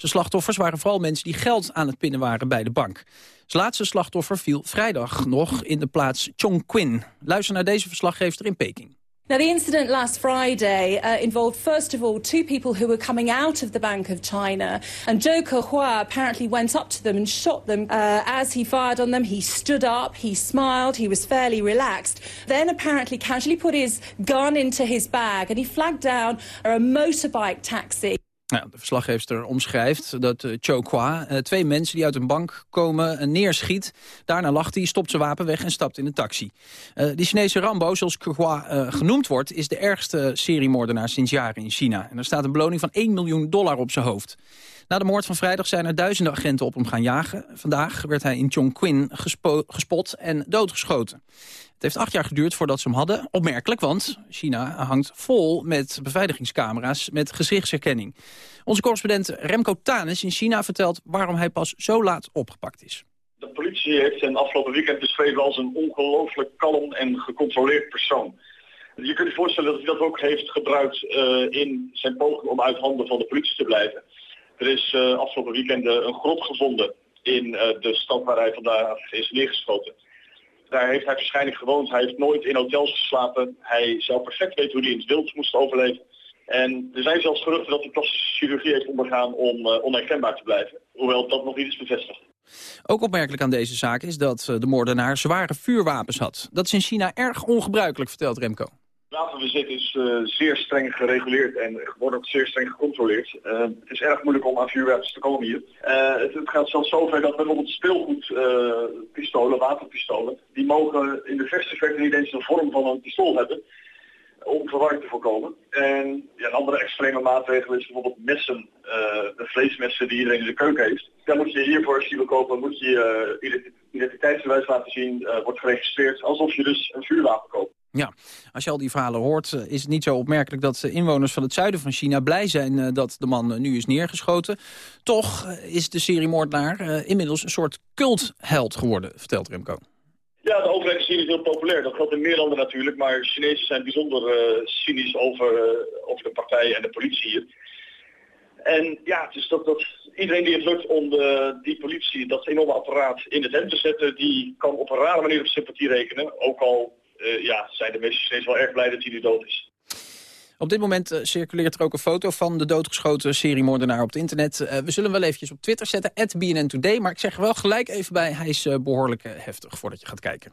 Zijn slachtoffers waren vooral mensen die geld aan het pinnen waren bij de bank. Zijn laatste slachtoffer viel vrijdag nog in de plaats Chongqing. Luister naar deze verslaggever in Peking. Now, the incident last Friday uh, involved, first of all, two people who were coming out of the Bank of China. And Zhou Kehua apparently went up to them and shot them. Uh, as he fired on them, he stood up, he smiled, he was fairly relaxed. Then apparently casually put his gun into his bag and he flagged down a motorbike taxi. De verslaggever omschrijft dat uh, Cho Kwa uh, twee mensen die uit een bank komen uh, neerschiet. Daarna lacht hij, stopt zijn wapen weg en stapt in een taxi. die Chinese Rambo, zoals Kwa genoemd wordt, is de ergste seriemoordenaar sinds jaren in China. En er staat een beloning van 1 miljoen dollar op zijn hoofd. Na de moord van vrijdag zijn er duizenden agenten op hem gaan jagen. Vandaag werd hij in Chongqing gespot en doodgeschoten. Het heeft acht jaar geduurd voordat ze hem hadden. Opmerkelijk, want China hangt vol met beveiligingscamera's met gezichtsherkenning. Onze correspondent Remco Tanis in China vertelt waarom hij pas zo laat opgepakt is. De politie heeft hem afgelopen weekend beschreven als een ongelooflijk kalm en gecontroleerd persoon. Je kunt je voorstellen dat hij dat ook heeft gebruikt uh, in zijn poging om uit handen van de politie te blijven. Er is uh, afgelopen weekend uh, een grot gevonden in de stad waar hij vandaag is neergeschoten. Daar heeft hij waarschijnlijk gewoond. Hij heeft nooit in hotels geslapen. Hij zou perfect weten hoe hij in het wild moest overleven. En er zijn zelfs geruchten dat hij plastische chirurgie heeft ondergaan om uh, onherkenbaar te blijven. Hoewel dat nog niet is bevestigd. Ook opmerkelijk aan deze zaak is dat de moordenaar zware vuurwapens had. Dat is in China erg ongebruikelijk, vertelt Remco. Wapenbezit is uh, zeer streng gereguleerd en wordt ook zeer streng gecontroleerd. Uh, het is erg moeilijk om aan vuurwapens te komen hier. Uh, het, gaat zelfs zover dat bijvoorbeeld speelgoedpistolen, wapenpistolen, die mogen in de verste verte niet eens de vorm van een pistool hebben om verwarring te voorkomen. En ja, een andere extreme maatregel is bijvoorbeeld messen, de vleesmessen die iedereen in de keuken heeft. Dan moet je hiervoor, als je kopen, moet je uh, identiteitsbewijs laten zien, wordt geregistreerd, alsof je dus een vuurwapen koopt. Ja, als je al die verhalen hoort, is het niet zo opmerkelijk dat inwoners van het zuiden van China blij zijn dat de man nu is neergeschoten. Toch is de seriemoordenaar inmiddels een soort cultheld geworden, vertelt Remco. Ja, de overheid is hier heel populair. Dat geldt in meer landen natuurlijk, maar Chinezen zijn bijzonder uh, cynisch over, uh, over de partij en de politie hier. En ja, dus dat, dat iedereen die het lukt om die politie, dat enorme apparaat in het hemd te zetten, die kan op een rare manier op sympathie rekenen. Ook al uh, ja, zijn de meeste Chinezen wel erg blij dat hij nu dood is. Op dit moment uh, circuleert er ook een foto van de doodgeschoten seriemoordenaar op het internet. Uh, we zullen hem wel eventjes op Twitter zetten, BNN Today. Maar ik zeg er wel gelijk even bij, hij is uh, behoorlijk heftig voordat je gaat kijken.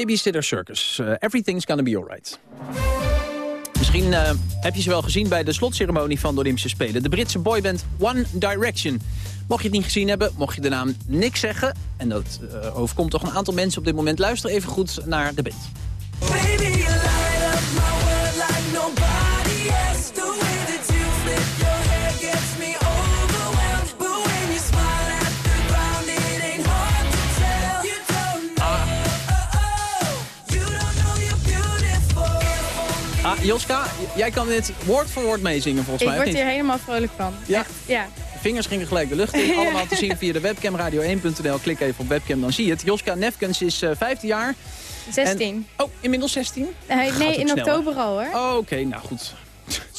Babysitter Circus. Eh, everything's gonna be alright. Misschien eh, heb je ze wel gezien bij de slotceremonie van de Olympische Spelen. De Britse boyband One Direction. Mocht je het niet gezien hebben, mocht je de naam niks zeggen... en dat eh, overkomt toch een aantal mensen op dit moment... luister even goed naar de band. Baby, Ah, Joska, jij kan dit woord voor woord meezingen volgens Ik mij. of word hier helemaal vrolijk van. Ja? Echt, ja. De vingers gingen gelijk de lucht in. Allemaal te zien via de webcam radio1.nl. Klik even op webcam, dan zie je het. Joska Nefkens is eh 15 jaar. 16. En- oh, inmiddels 16? Nee, in snel, oktober al hoor. Oh, Oké, nou goed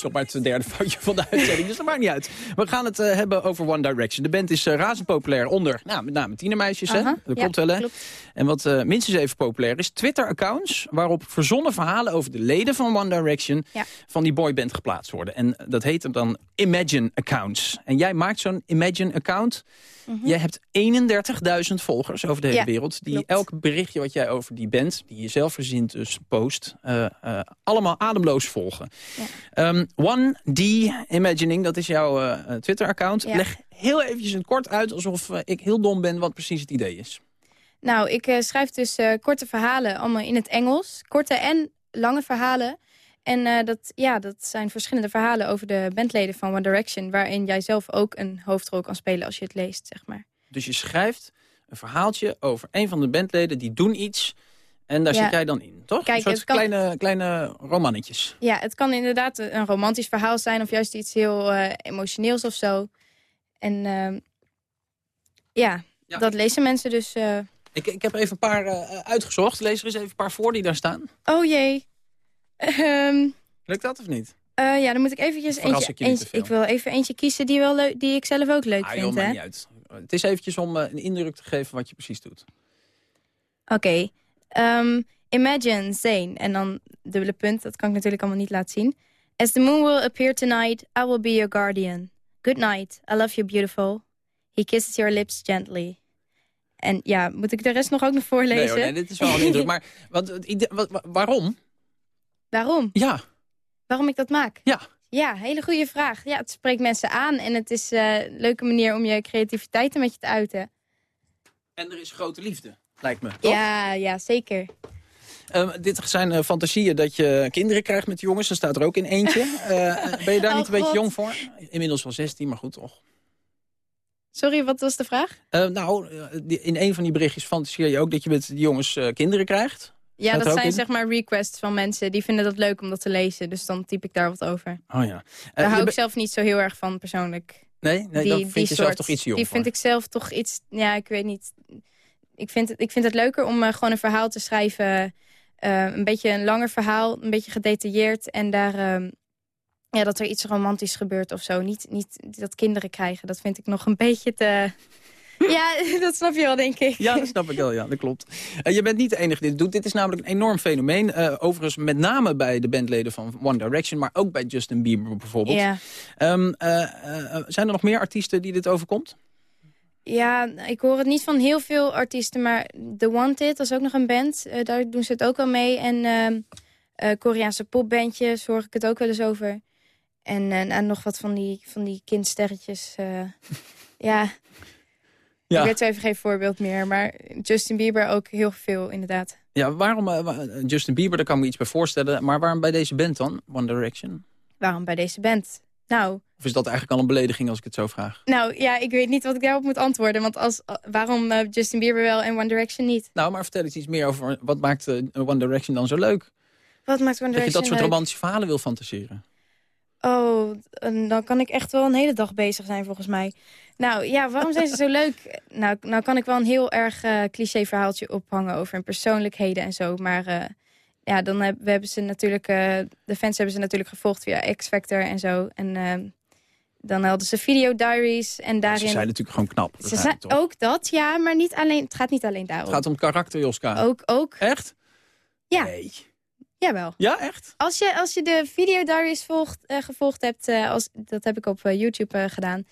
op maar het derde foutje van de uitzending. Dus dat maakt niet uit. We gaan het eh, hebben over One Direction. De band is uh, razend populair onder, nou, met name tienermeisjes. Uh -huh. hè? Komt wel, hè? En wat eh, minstens even populair is, Twitter-accounts... waarop verzonnen verhalen over de leden van One Direction... Van die boyband geplaatst worden. En dat heet dan Imagine-accounts. En jij maakt zo'n Imagine-account... Jij hebt 31.000 volgers over de hele wereld... die elk berichtje wat jij over die band die je zelf verzint dus post... Allemaal ademloos volgen. Ja. Ehm, 1D Imagining, dat is jouw eh, eh, Twitter-account. Leg heel eventjes een kort uit, alsof eh, ik heel dom ben wat precies het idee is. Nou, ik schrijf dus korte verhalen, allemaal in het Engels. Korte en lange verhalen. En dat, ja, dat zijn verschillende verhalen over de bandleden van One Direction... waarin jij zelf ook een hoofdrol kan spelen als je het leest, zeg maar. Dus je schrijft een verhaaltje over een van de bandleden, die doen iets en daar Ja. zit jij dan in, toch? Kijk, een soort kan- kleine, kleine romannetjes. Ja, het kan inderdaad een romantisch verhaal zijn... of juist iets heel eh, emotioneels of zo. En ehm, ja, dat lezen mensen dus... eh, Ik, ik heb even een paar eh, uitgezocht. Lees er eens even een paar voor die daar staan. Oh jee. Ehm, Lukt dat of niet? ja, dan moet ik eventjes Verras eentje... ik eentje- wil even eentje kiezen die, wel die ik zelf ook leuk Ah, vind, hè? niet uit. Het is eventjes om een indruk te geven wat je precies doet. Oké. Ehm, imagine, Zane. En dan dubbele punt, dat kan ik natuurlijk allemaal niet laten zien. As the moon will appear tonight, I will be your guardian. Good night, I love you beautiful. He kisses your lips gently. En ja, moet ik de rest nog ook nog voorlezen? Nee, hoor, nee, dit is wel een indruk. Maar wat, wat, wa- waarom? Waarom? Ja. Waarom ik dat maak? Ja. Ja, hele goede vraag. Ja, het spreekt mensen aan en het is eh, een leuke manier om je creativiteit een beetje te uiten. En er is grote liefde, lijkt me. Toch? Ja, ja, zeker. Ehm, dit zijn eh, fantasieën dat je kinderen krijgt met jongens. Dan staat er ook in eentje. Eh, ben je daar Oh, niet een beetje jong voor? Inmiddels wel 16, maar goed toch. Sorry, wat was de vraag? Eh, nou, eh, in een van die berichtjes fantaseer je ook dat je met die jongens kinderen krijgt. Ja, dat zijn in? zeg maar requests van mensen. Die vinden dat leuk om dat te lezen. Dus dan typ ik daar wat over. Oh ja. Daar hou ik zelf niet zo heel erg van persoonlijk. Nee, nee die, dat vind die je zelf toch iets jong Die voor. vind ik zelf toch iets... Ja, ik weet niet. Ik vind het, ik vind het leuker om eh, gewoon een verhaal te schrijven. eh, een beetje een langer verhaal. Een beetje gedetailleerd. En daar... ehm, ja, dat er iets romantisch gebeurt of zo. Niet, niet dat kinderen krijgen. Dat vind ik nog een beetje te... Ja, dat snap je wel, denk ik. Ja, dat snap ik wel, ja, dat klopt. Eh, je bent niet de enige die dit doet. Dit is namelijk een enorm fenomeen. Overigens met name bij de bandleden van One Direction... maar ook bij Justin Bieber bijvoorbeeld. Ja. Ehm, eh, eh, eh, zijn er nog meer artiesten die dit overkomt? Ja, ik hoor het niet van heel veel artiesten, maar The Wanted, dat is ook nog een band. Eh, daar doen ze het ook al mee. En ehm, eh, Koreaanse popbandjes hoor ik het ook wel eens over. En, eh, en nog wat van die, van die kindsterretjes. ja. Ja. ik weet even geen voorbeeld meer. Maar Justin Bieber ook heel veel, inderdaad. Ja, waarom wa- Justin Bieber, daar kan ik me iets bij voorstellen. Maar waarom bij deze band dan, One Direction? Waarom bij deze band? Nou, Of is dat eigenlijk al een belediging als ik het zo vraag? nou ja, ik weet niet wat ik daarop moet antwoorden. Want als, waarom eh, Justin Bieber wel en One Direction niet? Nou, maar vertel eens iets meer over wat maakt eh, One Direction dan zo leuk? Wat maakt One Dat je Direction dat soort leuk? romantische verhalen wil fantaseren. Oh, dan kan ik echt wel een hele dag bezig zijn volgens mij. Nou ja, waarom zijn ze zo leuk? Nou, nou kan ik wel een heel erg eh, cliché verhaaltje ophangen over hun persoonlijkheden en zo. Maar ja, dan heb, we hebben ze natuurlijk, de fans hebben ze natuurlijk gevolgd via X Factor en zo. En dan hadden ze video diaries en daarin... Ze zijn natuurlijk gewoon knap. Ze zijn ook dat, ja, maar niet alleen, het gaat niet alleen daarom. Het gaat om karakter, Joska. Ook, ook. Echt? Ja. Nee. Jawel. Ja, echt? Als je, als je de video diaries volgt, eh, gevolgd hebt, eh, als, dat heb ik op eh, YouTube gedaan.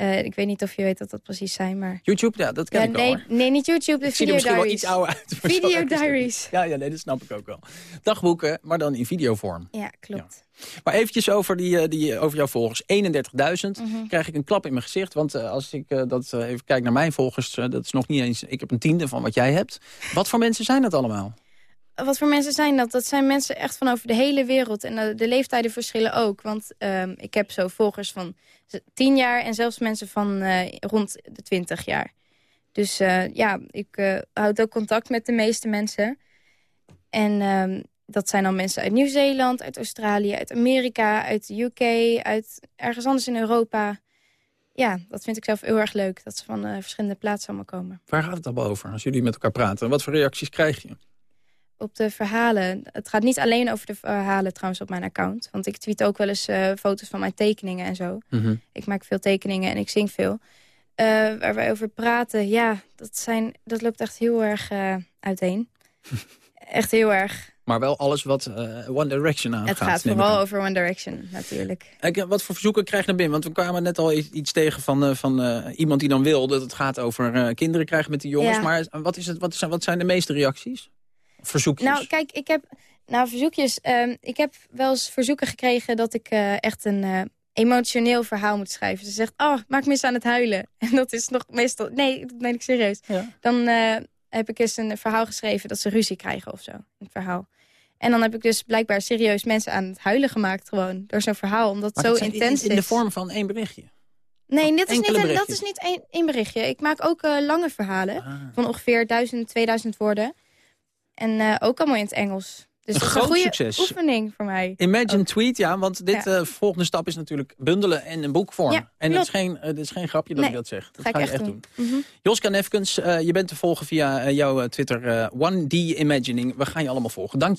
Eh, ik weet niet of je weet wat dat precies zijn, maar... YouTube, ja, dat ken Ja, ik wel. nee, hoor. nee, niet YouTube, de Ik zie er video misschien wel iets ouder uit. Video diaries. Ja, ja, nee, dat snap ik ook wel. Dagboeken, maar dan in videovorm. Ja, klopt. Maar eventjes over, die, eh, die, over jouw volgers. 31.000 Mhm. krijg ik een klap in mijn gezicht. Want eh, als ik eh, dat, eh, even kijk naar mijn volgers, eh, dat is nog niet eens... Ik heb een tiende van wat jij hebt. Wat voor mensen zijn dat allemaal? Wat voor mensen zijn dat? Dat zijn mensen echt van over de hele wereld. En de leeftijden verschillen ook. Want ehm, ik heb zo volgers van 10 jaar en zelfs mensen van eh, rond de 20 jaar. Dus eh, ja, ik eh, houd ook contact met de meeste mensen. En ehm, dat zijn dan mensen uit Nieuw-Zeeland, uit Australië, uit Amerika, uit de UK, uit ergens anders in Europa. Ja, dat vind ik zelf heel erg leuk. Dat ze van verschillende plaatsen allemaal komen. Waar gaat het allemaal over als jullie met elkaar praten? Wat voor reacties krijg je? Op de verhalen. Het gaat niet alleen over de verhalen trouwens op mijn account. Want ik tweet ook wel eens eh, foto's van mijn tekeningen en zo. Mhm. Ik maak veel tekeningen en ik zing veel. Eh, waar wij over praten, ja, dat, zijn, dat loopt echt heel erg eh, uiteen. echt heel erg. Maar wel alles wat One Direction aangaat. het gaat vooral over One Direction, natuurlijk. Eh, wat voor verzoeken krijg je naar binnen? Want we kwamen net al iets tegen van, van iemand die dan wil... dat het gaat over kinderen krijgen met die jongens. Ja. Maar wat, is het, wat, zijn, wat zijn de meeste reacties? Verzoekjes? Nou, kijk, ik heb... Nou, verzoekjes. ehm, ik heb wel eens verzoeken gekregen dat ik eh, echt een eh, emotioneel verhaal moet schrijven. Ze zegt, oh, maak me eens aan het huilen. En dat is nog meestal... Nee, dat meen ik serieus. Dan eh, heb ik eens een verhaal geschreven dat ze ruzie krijgen of zo. Een verhaal. En dan heb ik dus blijkbaar serieus mensen aan het huilen gemaakt gewoon. Door zo'n verhaal, omdat het zo zijn in- intens in, in de is. vorm van één berichtje? Nee, dit is niet, een, dat is niet één, één berichtje. Ik maak ook lange verhalen Ah. van ongeveer 1000, 2000 woorden. En eh, ook allemaal in het Engels. Dus Een dat groot een goede succes. oefening voor mij. Imagine Tweet, ja, want dit Ja. eh, volgende stap is natuurlijk bundelen en een boekvorm. Ja, en het is, geen, eh, dit is geen grapje dat Nee, ik dat zeg. Dat ga ik je echt doen. Mhm. Joska Nefkens, eh, je bent te volgen via eh, jouw eh, Twitter eh, 1D Imagining. We gaan je allemaal volgen. Dank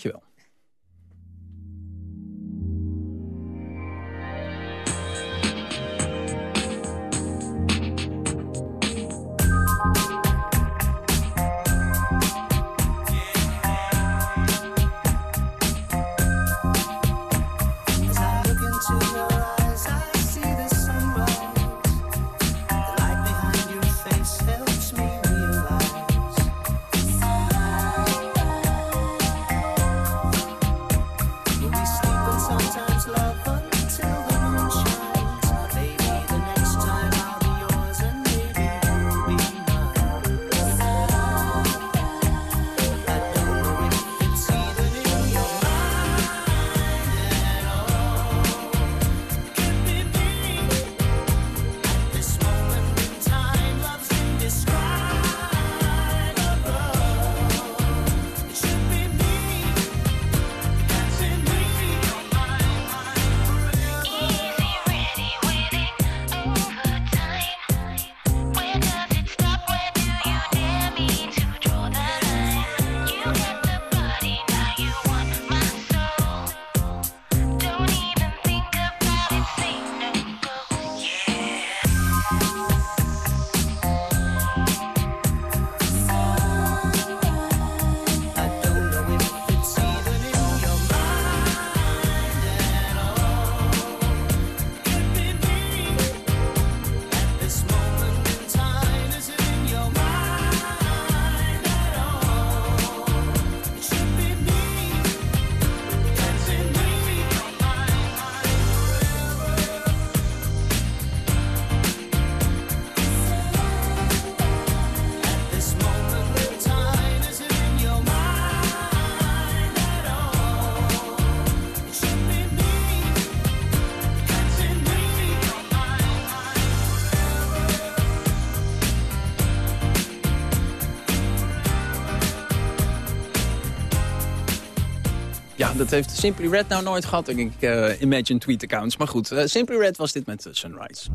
dat heeft Simply Red nou nooit gehad, denk ik, eh, Imagine Tweet accounts. Maar goed, eh, Simply Red was dit met eh, Sunrise.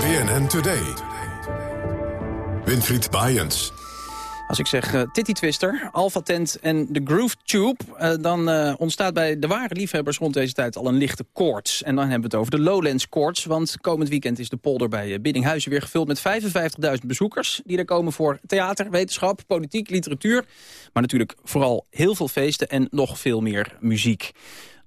BNN Today. Winfried Bajens. Als ik zeg eh, Titty Twister, Alpha Tent en de Groove Tube... eh, dan eh, ontstaat bij de ware liefhebbers rond deze tijd al een lichte koorts. En dan hebben we het over de Lowlands koorts. Want komend weekend is de polder bij Biddinghuizen weer gevuld met 55.000 bezoekers... die er komen voor theater, wetenschap, politiek, literatuur. Maar natuurlijk vooral heel veel feesten en nog veel meer muziek.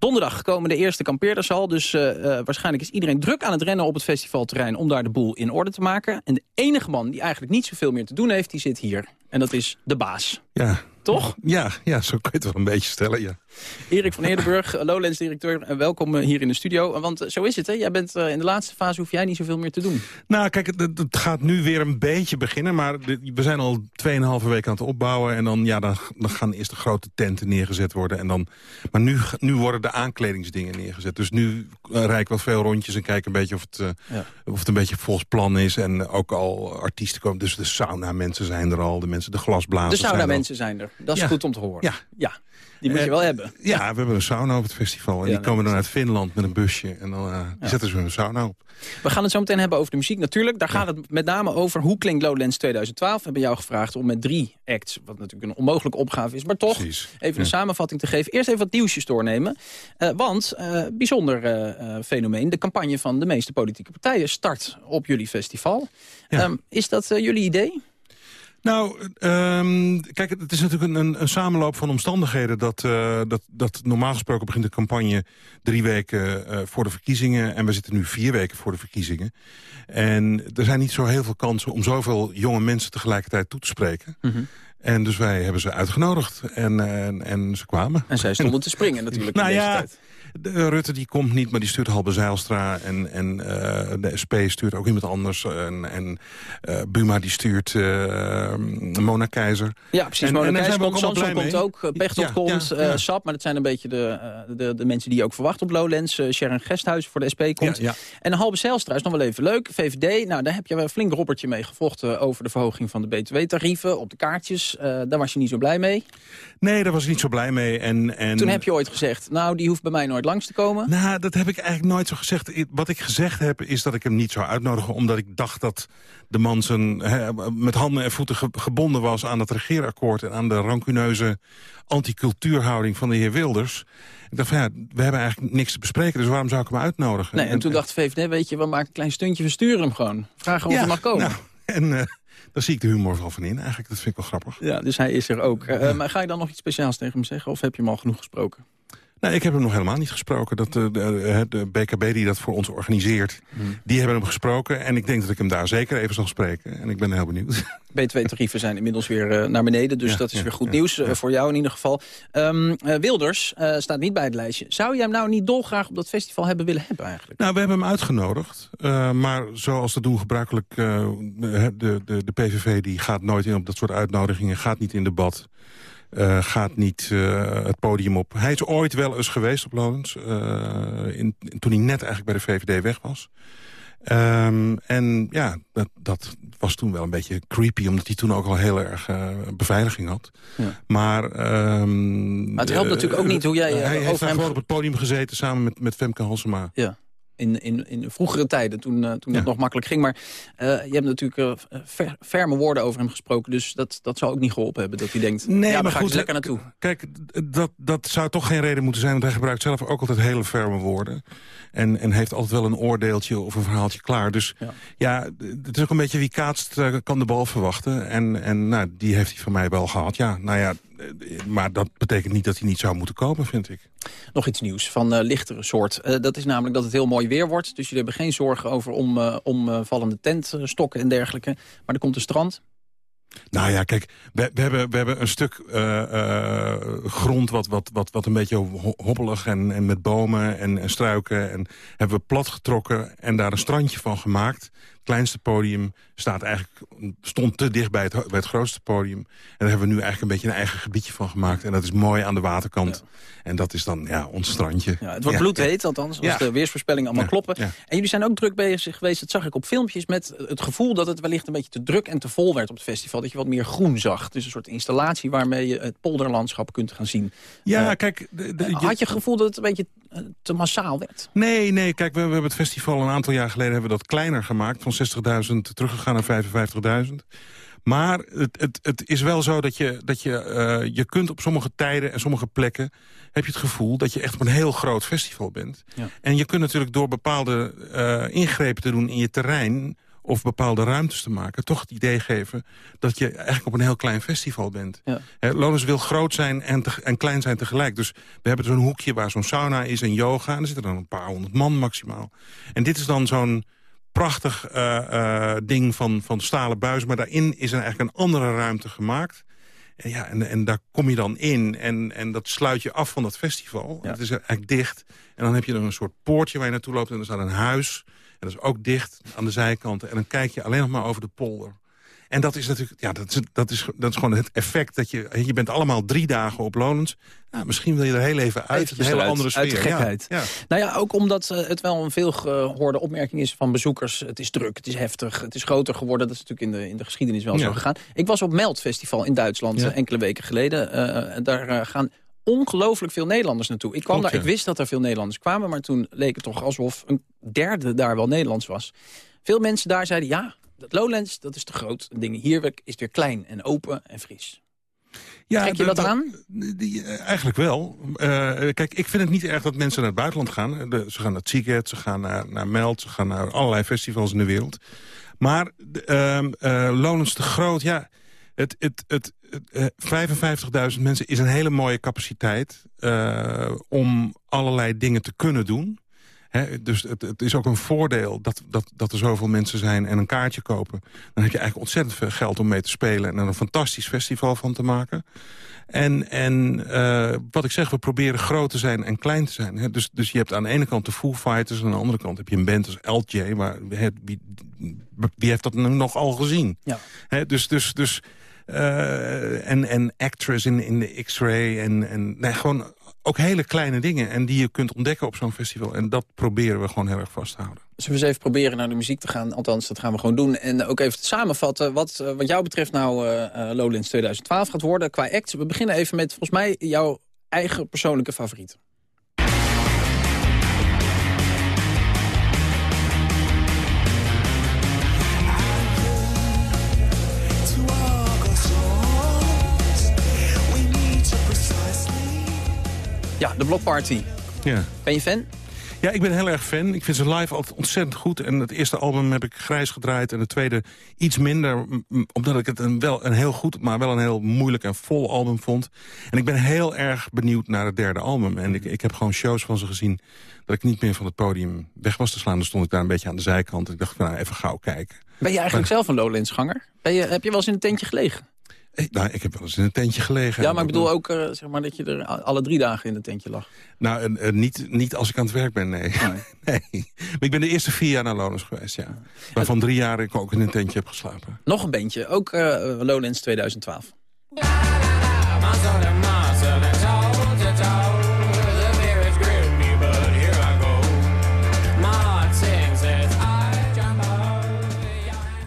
Donderdag komen de eerste kampeerders al, dus eh, eh, waarschijnlijk is iedereen druk aan het rennen op het festivalterrein om daar de boel in orde te maken. En de enige man die eigenlijk niet zoveel meer te doen heeft, die zit hier. En dat is de baas. Ja. Toch? Ja, ja, zo kun je het wel een beetje stellen, ja. Erik van Eerdenburg, Lowlands-directeur, eh, welkom eh, hier in de studio. Want eh, zo is het, hè? Jij bent in de laatste fase, hoef jij niet zoveel meer te doen. Nou, kijk, het, gaat nu weer een beetje beginnen. Maar we zijn al 2,5 weken aan het opbouwen. En dan, ja, dan, dan gaan eerst de grote tenten neergezet worden. En dan, maar nu, nu worden de aankledingsdingen neergezet. Dus nu uh, rij ik wel veel rondjes en kijk een beetje of het, Ja. of het een beetje volgens plan is. En ook al artiesten komen. Dus de sauna-mensen zijn er al. De mensen, de glasblazers De sauna-mensen zijn er. Dat is Ja. goed om te horen. Ja. ja. Die moet je Eh, wel hebben. Ja, we hebben een sauna op het festival. En die komen dan dat uit Finland met een busje. En dan eh, zetten ze hun sauna op. We gaan het zo meteen hebben over de muziek natuurlijk. Daar gaat het met name over hoe klinkt Lowlands 2012. We hebben jou gevraagd om met drie acts, wat natuurlijk een onmogelijke opgave is... maar toch even een samenvatting te geven. Eerst even wat nieuwsjes doornemen. Eh, want, bijzonder fenomeen, de campagne van de meeste politieke partijen... start op jullie festival. Ehm, is dat jullie idee? Nou, ehm, kijk, het is natuurlijk een, een samenloop van omstandigheden. Dat, eh, dat, dat normaal gesproken begint de campagne drie weken eh, voor de verkiezingen. En we zitten nu vier weken voor de verkiezingen. En er zijn niet zo heel veel kansen om zoveel jonge mensen tegelijkertijd toe te spreken. En dus wij hebben ze uitgenodigd en, en, en ze kwamen. En zij stonden te springen natuurlijk nou in deze ja, tijd. De, Rutte die komt niet, maar die stuurt Halbe Zijlstra. En, en eh, de SP stuurt ook iemand anders. En, en eh, Buma die stuurt eh, Mona Keizer. Ja, precies. En- Mona en Keizer komt, Samson komt ook, eh, Pechtold Ja, komt, ja, eh, ja. Sap. Maar dat zijn een beetje de, eh, de, de mensen die je ook verwacht op Lowlands. Eh, Sharon Gesthuis voor de SP komt. En Halbe Zijlstra is nog wel even leuk. VVD, nou daar heb je wel een flink robbertje mee gevochten... over de verhoging van de btw-tarieven op de kaartjes. Eh, daar was je niet zo blij mee. Nee, daar was ik niet zo blij mee. En, en... Toen heb je ooit gezegd, nou die hoeft bij mij nooit langs te komen. Nou, dat heb ik eigenlijk nooit zo gezegd. Wat ik gezegd heb, is dat ik hem niet zou uitnodigen... omdat ik dacht dat de man zijn, met handen en voeten ge- gebonden was... aan het regeerakkoord en aan de rancuneuze anticultuurhouding van de heer Wilders. Ik dacht van ja, we hebben eigenlijk niks te bespreken... dus waarom zou ik hem uitnodigen? Nee, en toen dacht de VVD, weet je, we maken een klein stuntje, we sturen hem gewoon. Vragen of Ja, hij mag komen. nou, en eh, daar zie ik de humor wel van in. Eigenlijk, dat vind ik wel grappig. Ja, dus hij is er ook. Eh, Maar ga je dan nog iets speciaals tegen hem zeggen? Of heb je hem al genoeg gesproken? Nee, ik heb hem nog helemaal niet gesproken. Dat, de, de, de BKB die dat voor ons organiseert, Hmm. die hebben hem gesproken. En ik denk dat ik hem daar zeker even zal spreken. En ik ben heel benieuwd. BTW-tarieven zijn inmiddels weer eh, naar beneden, dus Ja, dat is ja, weer goed ja, nieuws. eh, voor jou in ieder geval. Ehm, eh, Wilders eh, staat niet bij het lijstje. Zou je hem nou niet dolgraag op dat festival hebben willen hebben eigenlijk? Nou, we hebben hem uitgenodigd. eh, maar zoals dat doen gebruikelijk, eh, de, de, de PVV die gaat nooit in op dat soort uitnodigingen. Gaat niet in debat. Eh, gaat niet eh, het podium op. Hij is ooit wel eens geweest op Lowlands. eh, in, toen hij net eigenlijk bij de VVD weg was. Ehm, en ja, dat, dat was toen wel een beetje creepy... omdat hij toen ook al heel erg beveiliging had. Ja. Maar, ehm, Maar het helpt natuurlijk ook niet hoe jij, hij heeft daar hem op het podium gezeten... samen met, met Femke Halsema. Ja. In, in, in vroegere tijden, toen, eh, toen het nog makkelijk ging. Maar eh, je hebt natuurlijk eh, ver- ferme woorden over hem gesproken. Dus dat, dat zou ook niet geholpen hebben. Dat hij denkt, Nee, ja, daar maar ga ik goed, eens lekker naartoe. Kijk, dat, dat zou toch geen reden moeten zijn... want hij gebruikt zelf ook altijd hele ferme woorden. En, en heeft altijd wel een oordeeltje of een verhaaltje klaar. Dus ja, d- het is ook een beetje wie kaatst kan de bal verwachten. En, en nou, die heeft hij van mij wel gehad. Ja, nou ja, maar dat betekent niet dat hij niet zou moeten komen, vind ik. Nog iets nieuws van eh, lichtere soort. Eh, dat is namelijk dat het heel mooi weer wordt. Dus jullie hebben geen zorgen over om, eh, omvallende tentstokken en dergelijke. Maar er komt een strand. Nou ja, kijk, we, we, hebben, we hebben een stuk eh, eh, grond wat, wat, wat, wat een beetje ho- hobbelig en, en met bomen en, en struiken. En hebben we plat getrokken en daar een strandje van gemaakt. Kleinste podium staat eigenlijk, stond te dicht bij het, bij het grootste podium. En daar hebben we nu eigenlijk een beetje een eigen gebiedje van gemaakt. En dat is mooi aan de waterkant. En dat is dan ja, ons strandje. Ja, het wordt bloedheet, althans, als de weersvoorspellingen allemaal kloppen. En jullie zijn ook druk bezig geweest, dat zag ik op filmpjes... met het gevoel dat het wellicht een beetje te druk en te vol werd op het festival. Dat je wat meer groen zag. Dus een soort installatie waarmee je het polderlandschap kunt gaan zien. Ja, Eh, kijk... de- de- Had je het gevoel dat het een beetje eh, te massaal werd? Nee, nee, kijk, we, we hebben het festival een aantal jaar geleden hebben we dat kleiner gemaakt. Van 60.000 teruggegaan naar 55.000. Maar het, het, het is wel zo dat je, dat je, eh, je kunt op sommige tijden en sommige plekken... heb je het gevoel dat je echt op een heel groot festival bent. Ja. En je kunt natuurlijk door bepaalde eh, ingrepen te doen in je terrein of bepaalde ruimtes te maken... toch het idee geven dat je eigenlijk op een heel klein festival bent. Ja. Lonus wil groot zijn en, te- en klein zijn tegelijk. Dus we hebben zo'n hoekje waar zo'n sauna is en yoga... en er zitten dan een paar honderd man maximaal. En dit is dan zo'n prachtig eh, eh, ding van, van stalen buis... maar daarin is er eigenlijk een andere ruimte gemaakt... En, ja, en, en daar kom je dan in en, en dat sluit je af van dat festival. Het is eigenlijk dicht. En dan heb je er een soort poortje waar je naartoe loopt... en er staat een huis, en dat is ook dicht aan de zijkanten. En dan kijk je alleen nog maar over de polder. En dat is natuurlijk, ja, dat is, dat is, dat is gewoon het effect dat je... Je bent allemaal drie dagen op Lonens. Nou, misschien wil je er heel even uit, een hele andere sfeer. Uit de gekheid. Ja, ja. Nou ja, ook omdat eh, het wel een veel gehoorde opmerking is van bezoekers. Het is druk, het is heftig, het is groter geworden. Dat is natuurlijk in de, in de geschiedenis wel Ja. zo gegaan. Ik was op Meld Festival in Duitsland Ja. eh, enkele weken geleden. En daar gaan ongelooflijk veel Nederlanders naartoe. Ik kwam Klopt, daar, ja. ik wist dat er veel Nederlanders kwamen... maar toen leek het toch alsof een derde daar wel Nederlands was. Veel mensen daar zeiden, ja, dat Lowlands, dat is te groot. En dingen hier is het weer klein en open en fris. Trek je dat aan? Die, eh, eigenlijk wel. Eh, kijk, ik vind het niet erg dat mensen naar het buitenland gaan. De- ze gaan naar Ziget, ze gaan naar, naar Meld, ze gaan naar allerlei festivals in de wereld. Maar eh, Lowlands te groot, ja... Het, het, het, het, eh, 55.000 mensen is een hele mooie capaciteit... om allerlei dingen te kunnen doen. Dus het, het is ook een voordeel dat, dat, dat er zoveel mensen zijn en een kaartje kopen. Dan heb je eigenlijk ontzettend veel geld om mee te spelen... en er een fantastisch festival van te maken. En, en uh, wat ik zeg, we proberen groot te zijn en klein te zijn. Dus, dus je hebt aan de ene kant de Foo Fighters... en aan de andere kant heb je een band als LJ... Waar, het, wie, wie heeft dat nu nog al gezien? Ja. Dus... dus, dus uh, en, en actress in, in de X-ray. En, en nee, gewoon ook hele kleine dingen. En die je kunt ontdekken op zo'n festival. En dat proberen we gewoon heel erg vast te houden. Zullen we eens even proberen naar de muziek te gaan? Althans, dat gaan we gewoon doen. En ook even te samenvatten wat uh, wat jou betreft nou uh, Lowlands 2012 gaat worden qua act. We beginnen even met volgens mij jouw eigen persoonlijke favoriet. Ja, de Blockparty. Ja. Ben je fan? Ja, ik ben heel erg fan. Ik vind ze live altijd ontzettend goed. En het eerste album heb ik grijs gedraaid. En het tweede iets minder. Omdat ik het een, wel een heel goed, maar wel een heel moeilijk en vol album vond. En ik ben heel erg benieuwd naar het derde album. En ik, ik heb gewoon shows van ze gezien dat ik niet meer van het podium weg was te slaan. Dan stond ik daar een beetje aan de zijkant. Ik dacht, nou, even gauw kijken. Ben je eigenlijk zelf een Lowlands-ganger? Je, heb je wel eens in een tentje gelegen? Nou, ik heb wel eens in een tentje gelegen. Ja, maar ik bedoel ook uh, zeg maar, dat je er alle drie dagen in een tentje lag. Nou, uh, uh, niet, niet als ik aan het werk ben, nee. nee. nee. Maar ik ben de eerste vier jaar naar Lowlands geweest, ja. Waarvan drie jaar ik ook in een tentje heb geslapen. Nog een bandje, ook Lowlands 2012.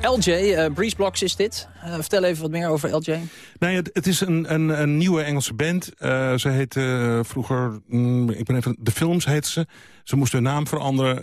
LJ, uh, Breeze Blocks is dit. Uh, vertel even wat meer over LJ. Nee, het, het is een, een, een, nieuwe Engelse band. Uh, ze heette vroeger, mm, ik ben even, de Films heet ze. Ze moesten hun naam veranderen.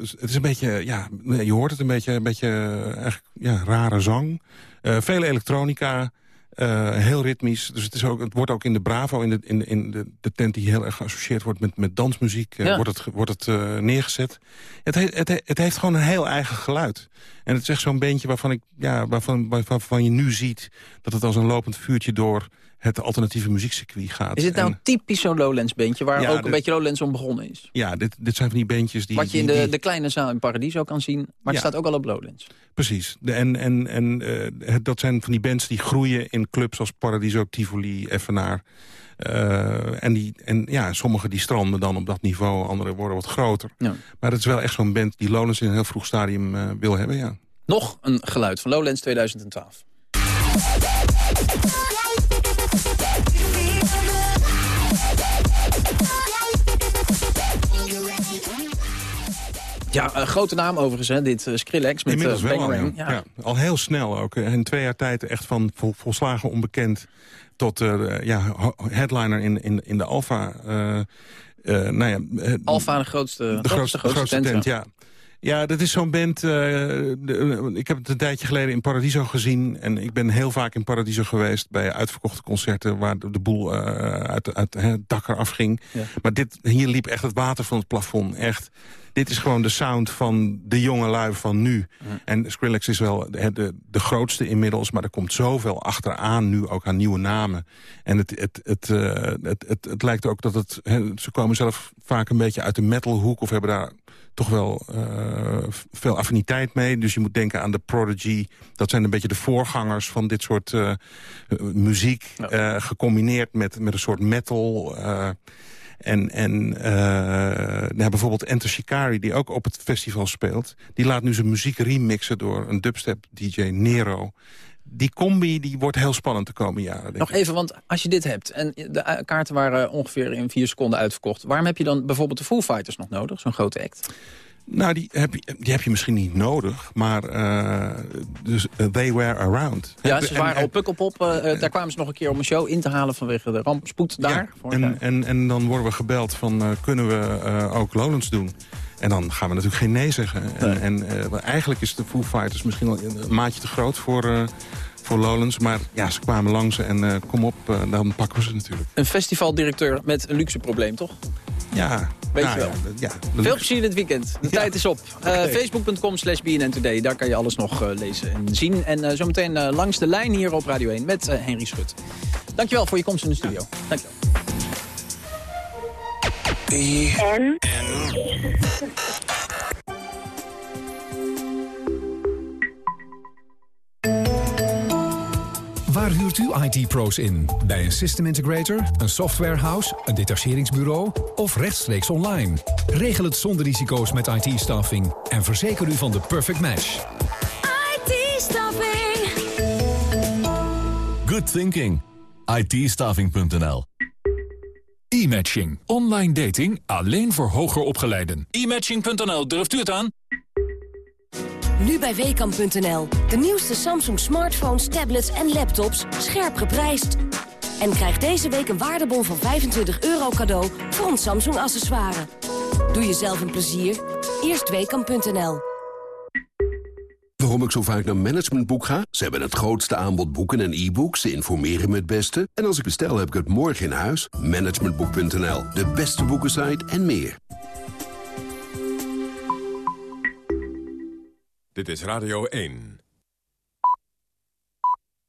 het is een beetje, ja, je hoort het een beetje, een beetje eigenlijk, ja, rare zang. vele elektronica. Uh, heel ritmisch. Dus het, is ook, het wordt ook in de Bravo, in de, in, in de, de tent die heel erg geassocieerd wordt met, met dansmuziek, uh, wordt het, wordt het uh, neergezet. Het, he, het, het heeft gewoon een heel eigen geluid. En het is echt zo'n beentje waarvan, ik, ja, waarvan, waarvan je nu ziet dat het als een lopend vuurtje door het alternatieve muziekcircuit gaat. Is het nou en, typisch zo'n Lowlands bandje waar Ja, ook dit- een beetje Lowlands om begonnen is? Ja, dit, dit zijn van die beentjes die... Wat je in die- de, die- de kleine zaal in Paradiso kan zien, maar het Ja. staat ook al op Lowlands. Precies. De, en en, en eh, het- dat zijn van die bands die groeien in clubs als Paradiso, Tivoli, Evenaar. Eh, en, die, en ja, sommige die stranden dan op dat niveau, andere worden wat groter. Ja. Maar het is wel echt zo'n band die Lowlands in een heel vroeg stadium eh, wil hebben, ja. Nog een geluid van Lowlands 2012. Ja, een grote naam overigens, hè, dit eh, Skrillex met Inmiddels eh, wel al, ja. Al heel snel ook. eh, In twee jaar tijd echt van vol- volslagen onbekend tot ja, headliner in, in, in de Alfa. eh eh, nou ja, Alfa, de grootste, de grootste, grootste tent, ja. Ja, dat is zo'n band. de- ik heb het een tijdje geleden in Paradiso gezien. En ik ben heel vaak in Paradiso geweest bij uitverkochte concerten... waar de, de boel eh, uit, uit hè, het dak eraf ging. Ja. Maar dit, hier liep echt het water van het plafond. Echt. Dit is gewoon de sound van de jonge lui van nu. En Skrillex is wel de, de, de grootste inmiddels... maar er komt zoveel achteraan nu ook aan nieuwe namen. En het, het, het, eh, het, het, het lijkt ook dat het... ze komen zelf vaak een beetje uit de metalhoek... of hebben daar toch wel eh, veel affiniteit mee. Dus je moet denken aan de Prodigy. Dat zijn een beetje de voorgangers van dit soort eh, muziek. gecombineerd met, met een soort metal... en, en eh, nou, bijvoorbeeld Enter Shikari, die ook op het festival speelt... die laat nu zijn muziek remixen door een dubstep-dj Nero. Die combi die wordt heel spannend de komende jaren. Nog ik. even, want als je dit hebt en de kaarten waren ongeveer in vier seconden uitverkocht... waarom heb je dan bijvoorbeeld de Foo Fighters nog nodig, zo'n grote act? Nou, die heb, je, die heb je misschien niet nodig, maar eh, dus, eh, they were around. Ja, ze waren en- op Pukkelpop, eh, daar kwamen ze nog een keer om een show in te halen vanwege de rampspoed daar. Ja, en, en, en dan worden we gebeld van, kunnen we ook Lowlands doen? En dan gaan we natuurlijk geen nee zeggen. En, eigenlijk is de Foo Fighters misschien wel een maatje te groot voor, voor Lowlands. Maar ja, ze kwamen langs en kom op, dan pakken we ze natuurlijk. Een festivaldirecteur met een luxe probleem, toch? Ja, Weet nou je wel. ja, Veel plezier dit weekend. De tijd is op. Eh, Facebook.com slash BNN Today. Daar kan je alles nog eh, lezen en zien. En eh, zometeen langs de lijn hier op Radio 1 met Henry Schut. Dankjewel voor je komst in de studio. Dankjewel. En? Waar huurt u IT-pro's in? Bij een system integrator, een softwarehouse, een detacheringsbureau of rechtstreeks online? Regel het zonder risico's met IT-staffing en verzeker u van de perfect match. IT-staffing. Good thinking. itstaffing.nl E-matching. Online dating alleen voor hoger opgeleiden. E-matching.nl, durft u het aan? Nu bij Weekamp.nl. De nieuwste Samsung smartphones, tablets en laptops scherp geprijsd. En krijg deze week een waardebon van 25 euro cadeau voor ons Samsung accessoire. Doe jezelf een plezier. Eerst Weekamp.nl. Waarom ik zo vaak naar Managementboek ga? Ze hebben het grootste aanbod boeken en e-books. Ze informeren me het beste. En als ik bestel, heb ik het morgen in huis. Managementboek.nl, de beste boekensite en meer. Dit is Radio 1.